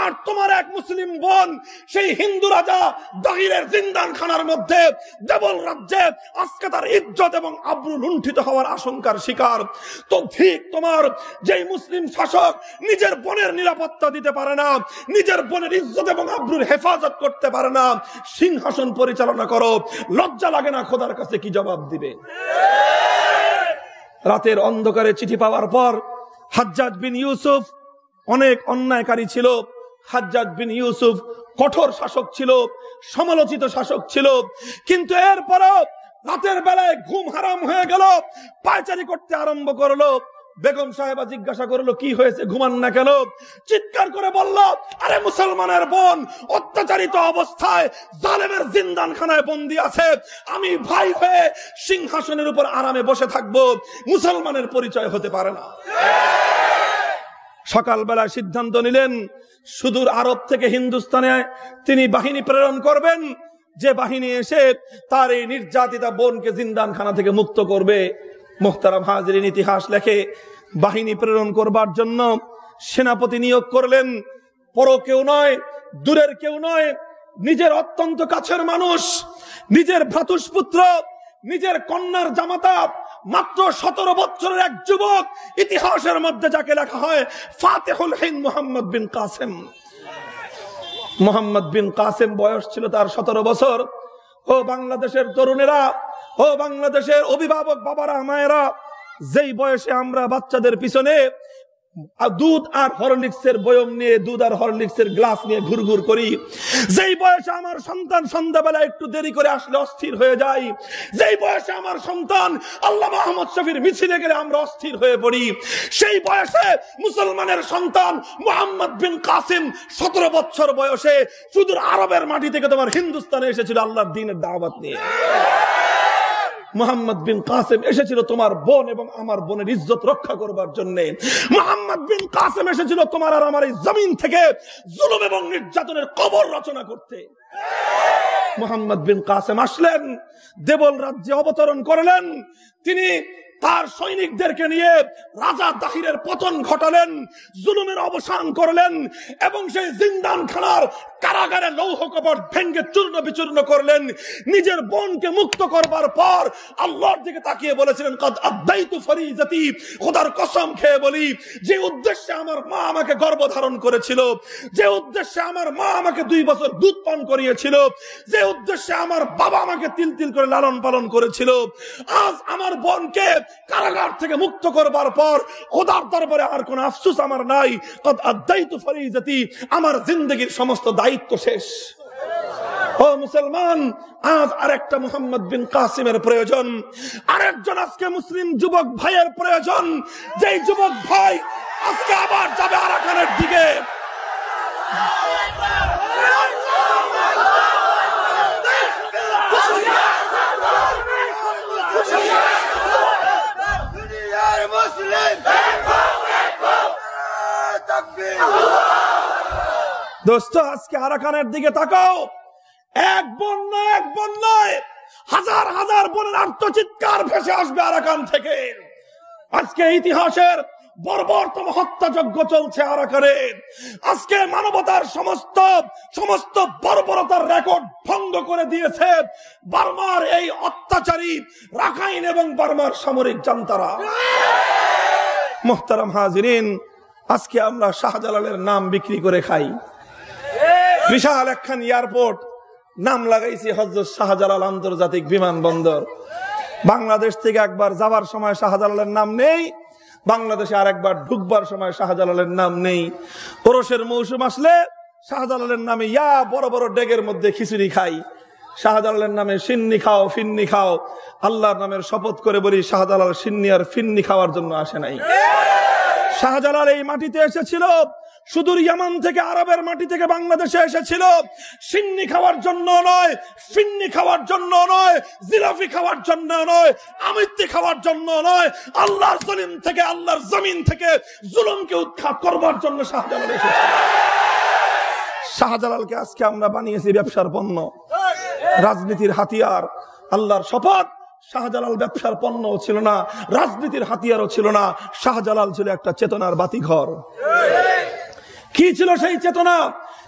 আর তোমার এক মুসলিম বোন, সেই হিন্দু রাজা দাহিরের জিন্দান খানার মধ্যে দেবল রাজ্যে আজকে তার ইজ্জত এবং আব্রু লুণ্ঠিত হওয়ার আশঙ্কার শিকার। তো ঠিক তোমার যেই মুসলিম শাসক নিজের বোনের নিরাপত্তা দিতে পারে না, নিজের বোনের ইজ্জত এবং আব্রুর হেফাজত করতে পারে না, সিংহাসন পরিচালনা করো। লজ্জা লাগে না খোদার কাছে কি জবাব দিবে? রাতের অন্ধকারে চিঠি পাওয়ার পর হাজ্জাজ বিন ইউসুফ অনেক অন্যায়কারী ছিল। হাজ্জাজ বিন ইউসুফ কঠোর শাসক ছিল, সমালোচিত শাসক ছিল। কিন্তু এরপরও রাতের বেলায় ঘুম হারাম হয়ে গেল, পায়চারি করতে আরম্ভ করল। বেগম সাহেবা জিজ্ঞাসা করল, কি হয়েছে? ঘুমান না কেন? চিৎকার করে বলল, আরে মুসলমানের বোন, অত্যাচারিত অবস্থায় জালেমের বন্দি আছে। আমি ভাই হয়ে সিংহাসনের উপর আরামে বসে থাকব। মুসলমানের পরিচয় হতে পারে না। সকালবেলা সিদ্ধান্ত নিলেন, সুদূর আরব থেকে হিন্দুস্তানে তিনি বাহিনী প্রেরণ করবেন। যে বাহিনী এসে তার এই নির্যাতিতা বোনকে জিন্দান খানা থেকে মুক্ত করবে। মোহতারাম হাজরিন ইতিহাস লেখে, বাহিনী প্রেরণ করবার জন্য সেনাপতি নিয়োগ করলেন। পর কেউ নয়, দূরের কেউ নয়, নিজের অত্যন্ত কাছের মানুষ, নিজের ভ্রাতুষ্পুত্র, নিজের কন্যার জামাতা, মাত্র সতেরো বছরের এক যুবক ইতিহাসের মধ্যে যাকে লেখা হয়, ফাতেহুল হিন্দ মোহাম্মদ বিন কাসেম। মোহাম্মদ বিন কাসেম বয়স ছিল তার সতেরো বছর। ও বাংলাদেশের তরুণেরা, ও বাংলাদেশের অভিভাবক বাবারা, মায়েরা, যেই বয়সে আমরা বাচ্চাদের পিছনে দুধ আর নিয়ে, দুধ আর গ্লাস নিয়ে করি। যেই বয়সে আমার সন্তান সন্ধ্যাবেলা একটু দেরি করে আসলে অস্থির হয়ে যায়, যেই বয়সে আমার সন্তান আল্লাহ মাহমদ শফির মিছিলে গেলে আমরা অস্থির হয়ে পড়ি, সেই বয়সে মুসলমানের সন্তান মোহাম্মদ বিন কাসিম সতেরো বছর বয়সে সুদূর আরবের মাটি থেকে তোমার হিন্দুস্তানে এসেছিল আল্লাহর দিনের দাওয়াত নিয়ে। মোহাম্মদ বিন কাসেম এসেছিল তোমার বোন এবং আমার বোনের ইজ্জত রক্ষা করবার জন্য। মোহাম্মদ বিন কাসেম এসেছিল তোমার আর আমার এই জমিন থেকে জুলুম এবং নির্যাতনের কবর রচনা করতে। মোহাম্মদ বিন কাসেম আসলেন, দেবল রাজ্যে অবতরণ করলেন, তিনি তার সৈনিকদেরকে নিয়ে রাজা দাহিরের পতন ঘটালেন, জুলুমের অবসান করলেন এবং সেই জিন্দান খানার কারাগারে লৌহ কপট ভেঙ্গে চূর্ণ বিচূর্ণ করলেন। নিজের বোনকে মুক্ত করবার পর আল্লাহর দিকে তাকিয়ে বলেছিলেন, কদ আদাইতু ফরিজাতি, খোদার কসম খেয়ে বলি, যে উদ্দেশ্যে আমার মা আমাকে গর্ভধারণ করেছিল, যে উদ্দেশ্যে আমার মা আমাকে দুই বছর দুধ পান করিয়েছিল, যে উদ্দেশ্যে আমার বাবা আমাকে তিল তিল করে লালন পালন করেছিল, আজ আমার বোনকে কারাগার থেকে মুক্ত করবার পর খোদার দরবারে আর কোন আফসুস আমার নাই। কদ আদাইতু ফরিজাতি, আমার জিন্দগির সমস্ত দায়িত্ব শেষ। ও মুসলমান আজ আরেকটা মোহাম্মদ বিন কাসিমের প্রয়োজন। আরেকজন আজকে মুসলিম যুবক ভাইয়ের প্রয়োজন। যেই যুবক ভাই আজকে আবার যাবে আরাকানের দিকে। মুসলিম তাকবীর। দোস্ত, আজকে আরাকানের দিকে তাকাও। এক বোন নয় এক বোন নয় হাজার হাজার বোনের আত্মচিৎকার ভেসে আসবে আরাকান থেকে। আজকে ইতিহাসের বর্বরতম হত্যাযজ্ঞ চলছে আরাকানে। আজকে মানবতার সমস্ত সমস্ত বর্বরতার রেকর্ড ভঙ্গ করে দিয়েছে বার্মার এই অত্যাচারী রাখাইন এবং বার্মার সামরিক জান্তারা। মোহতারাম হাজিরিন, আজকে আমরা শাহজালালের নাম বিক্রি করে খাই। বিশাল একখান এয়ারপোর্ট। নাম লাগাইছি হজরত শাহজালাল আন্তর্জাতিক বিমানবন্দর। বাংলাদেশ থেকে একবার যাবার সময় শাহজালালের নাম নেই। বাংলাদেশে আর একবার ঢুকবার সময় শাহজালালের নাম নেই। ওরসের মৌসুম আসলে শাহজালালের নামে ইয়া বড় বড় ডেগের মধ্যে খিচুড়ি খাই। শাহজালালের নামে সিন্নি খাও, ফিন্নি খাও। আল্লাহর নামের শপথ করে বলি শাহজালাল সিন্নি আর ফিন্নি খাওয়ার জন্য আসে নাই। শাহজালাল এই মাটিতে এসেছিল। সুদূর ইয়ামান থেকে আরবের মাটি থেকে বাংলাদেশে এসেছিল। সিন্নি খাওয়ার জন্য নয়, ফিন্নি খাওয়ার জন্য নয় জিলাফি খাওয়ার জন্য নয়, আমিত্তি খাওয়ার জন্য নয়। আল্লাহর জলিম থেকে, আল্লাহর জমিন থেকে জুলুমকে উৎখাত করবার জন্য শাহজালাল এসেছিল শাহজালালকে আজকে আমরা বানিয়েছি ব্যবসার পণ্য। রাজনীতির হাতিয়ার, আল্লাহর শপথ। শাহজালাল ব্যবসার পণ্য ছিল না, রাজনীতির হাতিয়ারও ছিল না, শাহজালাল ছিল একটা চেতনার বাতিঘর। কি ছিল সেই চেতনা?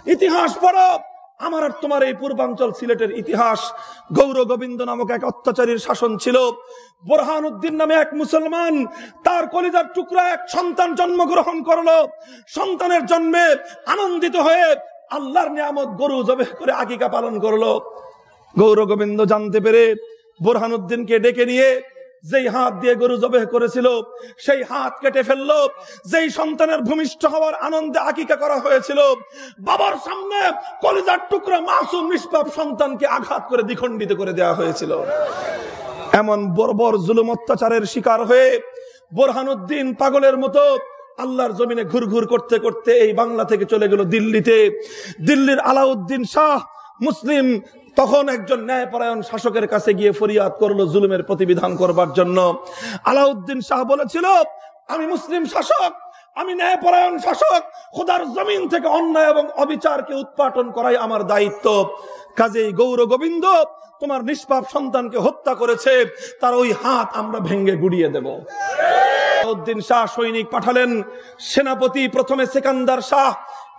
ইতিহাস পড়ো। আমার আর তোমার এই পূর্বাঞ্চল সিলেটের ইতিহাস। গৌর গোবিন্দ নামক এক অত্যাচারীর শাসন ছিল। বোরহান উদ্দিন নামে এক মুসলমান, তার কলিজার টুকরা এক সন্তান জন্মগ্রহণ করল। সন্তানের জন্মে আনন্দিত হয়ে আল্লাহর নিয়ামত গরু জবে করে আকিকা পালন করল। গৌর গোবিন্দ জানতে পেরে বোরহানুদ্দিনকে ডেকে নিয়ে যেই হাত দিয়ে গরু জবে করেছিল, সেই হাত কেটে ফেলল। যেই সন্তানের ভূমিষ্ঠ হওয়ার আনন্দে আকিকা করা হয়েছিল, বাবার সামনে কলিজার টুকরা মাসুম নিষ্পাপ সন্তানকে আঘাত করে দ্বিখণ্ডিত করে দেওয়া হয়েছিল। এমন বর্বর জুলুম অত্যাচারের শিকার হয়ে বোরহানুদ্দিন পাগলের মতো আল্লাহর জমিনে ঘুরঘুর করতে করতে এই বাংলা থেকে চলে গেল দিল্লিতে। দিল্লির আলাউদ্দিন শাহ মুসলিম তখন একজন ন্যায়পরায়ণ শাসকের কাছে গিয়ে ফরিয়াদ করল, জুলুমের প্রতিবিধান করবার জন্য। আলাউদ্দিন শাহ বলেছিল, আমি মুসলিম শাসক, আমি ন্যায়পরায়ণ শাসক, খোদার জমিন থেকে অন্যায় এবং অবিচারকে উৎপাটন করাই আমার দায়িত্ব। কাজেই গৌর গোবিন্দ তোমার নিষ্পাপ সন্তানকে হত্যা করেছে, তার ওই হাত আমরা ভেঙ্গে গুড়িয়ে দেব। উদ্দিন শাহ সৈনিক পাঠালেন। সেনাপতি প্রথমে সেকান্দার শাহ,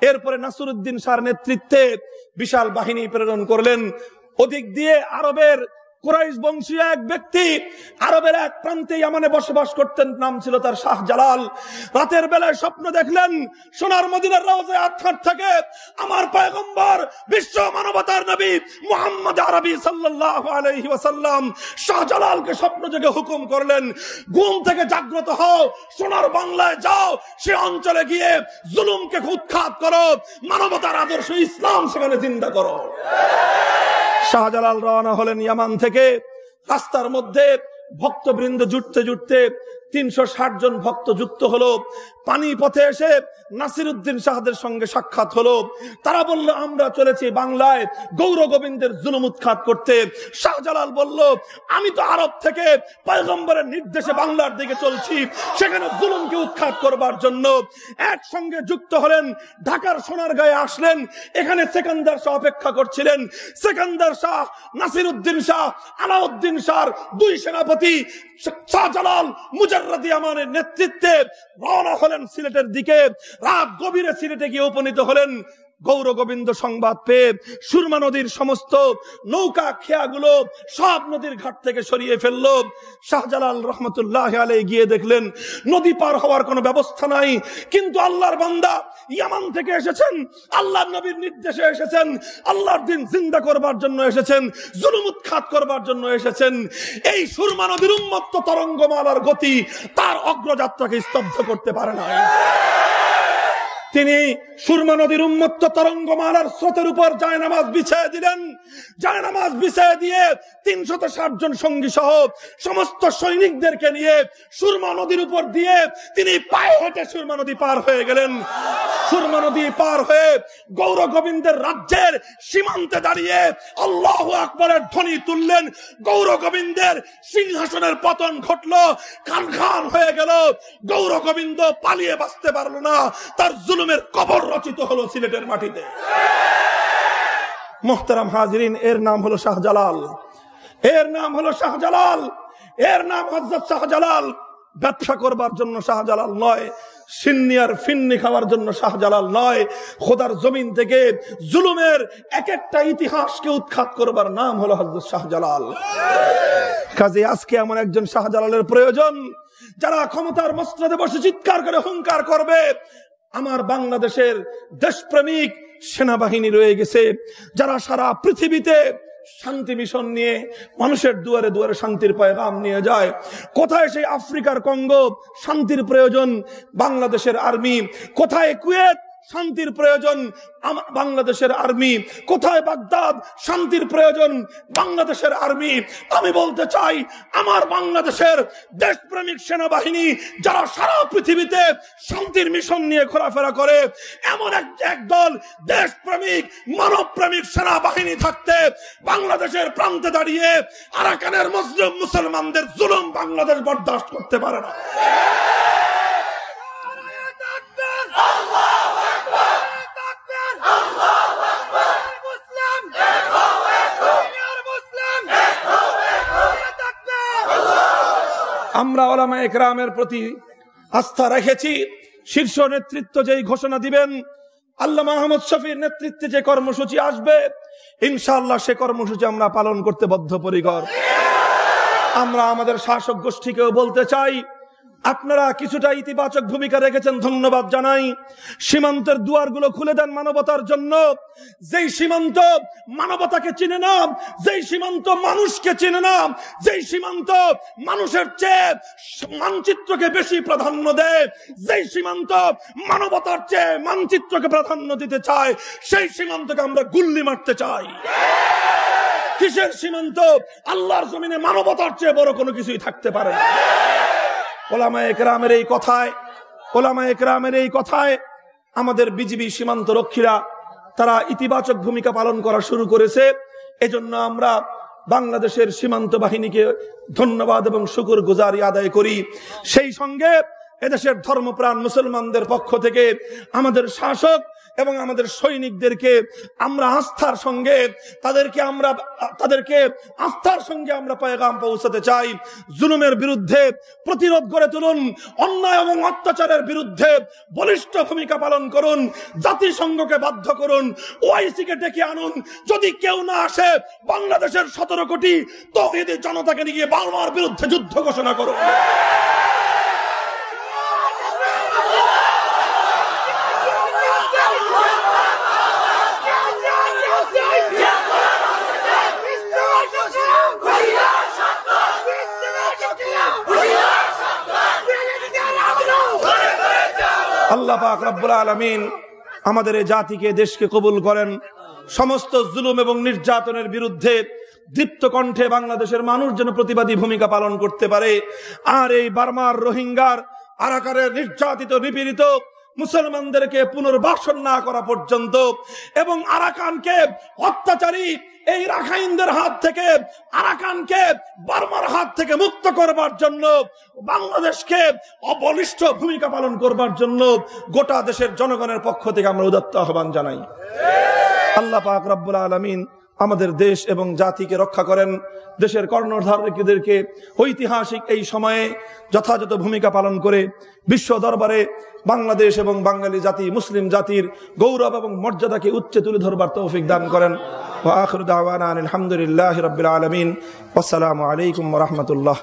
এরপরে নাসরুদ্দিন শাহর নেতৃত্বে বিশাল বাহিনী প্রেরণ করলেন। ওদিক দিয়ে আরবের কুরাইশ বংশীয় এক ব্যক্তি আরবের এক প্রান্তে ইয়ামানে বসবাস করতেন, নাম ছিল তার শাহ জালাল। রাতের বেলায় স্বপ্ন দেখলেন, সোনার মদিনার রওজে আত্মার থেকে আমার পয়গম্বর বিশ্ব মানবতার নবী মুহাম্মদ আরবি সাল্লাল্লাহু আলাইহি ওয়াসাল্লাম। শাহ জালালকে স্বপ্ন জেগে হুকুম করলেন, ঘুম থেকে জাগ্রত হও, সোনার বাংলায় যাও, সে অঞ্চলে গিয়ে জুলুমকে উৎখাত করো, মানবতার আদর্শ ইসলাম সেখানে জিন্দা করো। শাহজালাল রওনা হলেন ইয়ামান থেকে। রাস্তার মধ্যে ভক্তবৃন্দ জুটতে জুটতে তিনশো ষাট জন ভক্ত যুক্ত হলো। পানি পথে এসে নাসির উদ্দিন শাহদের সঙ্গে সাক্ষাৎ হলো। তারা বলল, আমরা চলেছি বাংলায়। গৌর গোবিন্দের জুলুম উৎখাত করতে। শাহজালাল বলল, আমি তো আরব থেকে পয়গম্বরের নির্দেশে বাংলার দিকে চলছি। সেখানে জুলুমকে উৎখাত করবার জন্য একসঙ্গে যুক্ত হলেন, ঢাকার সোনার গায়ে আসলেন। এখানে সেকান্দার শাহ অপেক্ষা করছিলেন। সেকান্দার শাহ নাসির উদ্দিন শাহ, আলাউদ্দিন শাহ দুই সেনাপতি শাহজালাল মুজাররাদি আমানের নেতৃত্বে রওনা হলেন। সিলেটের দিকে। রাত গভীরে সিলেটে গিয়ে উপনীত হলেন গৌর গোবিন্দ সংবাদ পেয়ে সুরমা নদীর সমস্ত নৌকা খেয়াগুলো সব নদীর ঘাট থেকে সরিয়ে ফেলল। শাহজালাল রহমতুল্লাহ আলাই গিয়ে দেখলেন, নদী পার হওয়ার কোনো ব্যবস্থা নাই। কিন্তু আল্লাহর বান্দা ইয়ামান থেকে এসেছেন, আল্লাহর নবীর নির্দেশে এসেছেন, আল্লাহর দিন জিন্দা করবার জন্য এসেছেন, জুলুম উৎখাত করবার জন্য এসেছেন। এই সুরমা নদীর উন্মত্ত তরঙ্গমালার গতি তার অগ্রযাত্রাকে স্তব্ধ করতে পারে না তিনি সুরমা নদীর উন্মত্ত তরঙ্গমালার স্রোতের উপর জায়নামাজ বিছিয়ে দিলেন। জায়নামাজ বিছিয়ে দিয়ে তিনশত ষাট জন সঙ্গী সহ সমস্ত সৈনিকদেরকে নিয়ে সুরমা নদীর উপর দিয়ে তিনি পায়ে হেঁটে সুরমা নদী পার হয়ে গেলেন। সুরমা নদী পার হয়ে গৌর গোবিন্দের রাজ্যের সীমান্তে দাঁড়িয়ে আল্লাহ আকবরের ধ্বনি তুললেন। গৌর গোবিন্দের সিংহাসনের পতন ঘটলো খান খান হয়ে গেল। গৌর গোবিন্দ পালিয়ে বাঁচতে পারল না। তার জুলুমের কবর রচিত হলো সিলেটের মাটিতে। মোহতারাম হাজরিন, এর নাম হলো শাহজালাল। এর নাম হলো শাহজালাল। এর নাম হজরত শাহজালাল। ব্যবসা করবার জন্য শাহজালাল নয়, সিন্নি আর ফিন্নি খাওয়ার জন্য শাহজালাল নয়। খোদার জমিন থেকে জুলুমের এক একটা ইতিহাসকে উৎখাত করবার নাম হলো হজরত শাহজালাল। কাজে আজকে এমন একজন শাহজালালের প্রয়োজন, যারা ক্ষমতার মস্তাদে বসে চিৎকার করে হুঙ্কার করবে আমার বাংলাদেশের দেশপ্রেমিক সেনাবাহিনী রয়ে গেছে, যারা সারা পৃথিবীতে শান্তি মিশন নিয়ে, মানুষের দুয়ারে দুয়ারে শান্তির পয়গাম নিয়ে যায়। কোথায় সেই আফ্রিকার কঙ্গ শান্তির প্রয়োজন বাংলাদেশের আর্মি? কোথায় কুয়েত শান্তির প্রয়োজন বাংলাদেশের আর্মি। কোথায় বাগদাদ? শান্তির প্রয়োজন বাংলাদেশের আর্মি। আমি বলতে চাই, আমার বাংলাদেশের দেশপ্রেমিক সেনাবাহিনী যারা সারা পৃথিবীতে শান্তির মিশন নিয়ে ঘোরাফেরা করে, এমন এক একদল দেশপ্রেমিক, মানবপ্রেমিক সেনাবাহিনী থাকতে বাংলাদেশের প্রান্তে দাঁড়িয়ে আরাকানের মুসলিম মুসলমানদের জুলুম বাংলাদেশ বরদাস্ত করতে পারে না। আমরা ওলামা একরামের প্রতি আস্থা রেখেছি। শীর্ষ নেতৃত্ব যেই ঘোষণা দিবেন আল্লাহ মাহমুদ শফির নেতৃত্বে যে কর্মসূচি আসবে ইনশাল্লাহ সে কর্মসূচি আমরা পালন করতে বদ্ধপরিকর। আমরা আমাদের শাসক গোষ্ঠীকেও বলতে চাই আপনারা কিছুটা ইতিবাচক ভূমিকা রেখেছেন, ধন্যবাদ জানাই। সীমান্তের দুয়ারগুলো খুলে দেন মানবতার জন্য। যেই সীমান্ত মানবতাকে চিনে না, যেই সীমান্ত মানুষকে চিনে না, যেই সীমান্ত মানুষের চেয়ে মানচিত্রকে বেশি প্রাধান্য দেয়, যেই সীমান্ত মানবতার চেয়ে মানচিত্রকে প্রাধান্য দিতে চায়, সেই সীমান্তকে আমরা গুল্লি মারতে চাই। কিসের সীমান্ত? আল্লাহর জমিনে মানবতার চেয়ে বড় কোনো কিছুই থাকতে পারে না। ওলামা একরামের এই কথায় ওলামা একরামের এই কথায় আমাদের বিজিবি সীমান্ত রক্ষীরা তারা ইতিবাচক ভূমিকা পালন করা শুরু করেছে। এজন্য আমরা বাংলাদেশের সীমান্ত বাহিনীকে ধন্যবাদ এবং শুকুর গুজারি আদায় করি। সেই সঙ্গে এদেশের ধর্মপ্রাণ মুসলমানদের পক্ষ থেকে আমাদের শাসক এবং আমাদের সৈনিকদেরকে আমরা আস্থার সঙ্গে, তাদেরকে আমরা, তাদেরকে আস্থার সঙ্গে আমরা পয়গাম পৌঁছাতে চাই। জুলুমের বিরুদ্ধে প্রতিরোধ করে তুলুন, অন্যায় এবং অত্যাচারের বিরুদ্ধে বলিষ্ঠ ভূমিকা পালন করুন, জাতিসংঘকে বাধ্য করুন ওআইসি কে ডেকে আনুন। যদি কেউ না আসে, বাংলাদেশের সতেরো কোটি তহিদি জনতাকে নিয়ে বাংলার বিরুদ্ধে যুদ্ধ ঘোষণা করুন। আল্লাহ পাক রব্বুল আলমিন আমাদের এই জাতিকে, দেশকে কবুল করেন। সমস্ত জুলুম এবং নির্যাতনের বিরুদ্ধে দীপ্ত কণ্ঠে বাংলাদেশের মানুষ যেন প্রতিবাদী ভূমিকা পালন করতে পারে। আর এই বার্মার রোহিঙ্গার আরাকারের নির্যাতিত নিপীড়িত মুসলমানদেরকে পুনর্বাসন না করা পর্যন্ত এবং আরাকানকে অত্যাচারী এই রাখাইনদের হাত থেকে, আরাকানকে বার্মার হাত থেকে মুক্ত করবার জন্য, বাংলাদেশকে অবলিষ্ঠ ভূমিকা পালন করবার জন্য গোটা দেশের জনগণের পক্ষ থেকে আমরা উদাত্ত আহ্বান জানাই। আল্লাহ পাক রব্বুল আলমিন আমাদের দেশ এবং জাতিকে রক্ষা করেন। দেশের কর্ণধারীদেরকে ঐতিহাসিক এই সময়ে যথাযথ ভূমিকা পালন করে বিশ্ব দরবারে বাংলাদেশ এবং বাঙালি জাতি, মুসলিম জাতির গৌরব এবং মর্যাদাকে উচ্চে তুলে ধরবার তৌফিক দান করেন। আলহামদুলিল্লাহ রবিল আলমিন। আসসালামু আলাইকুম রহমতুল্লাহ।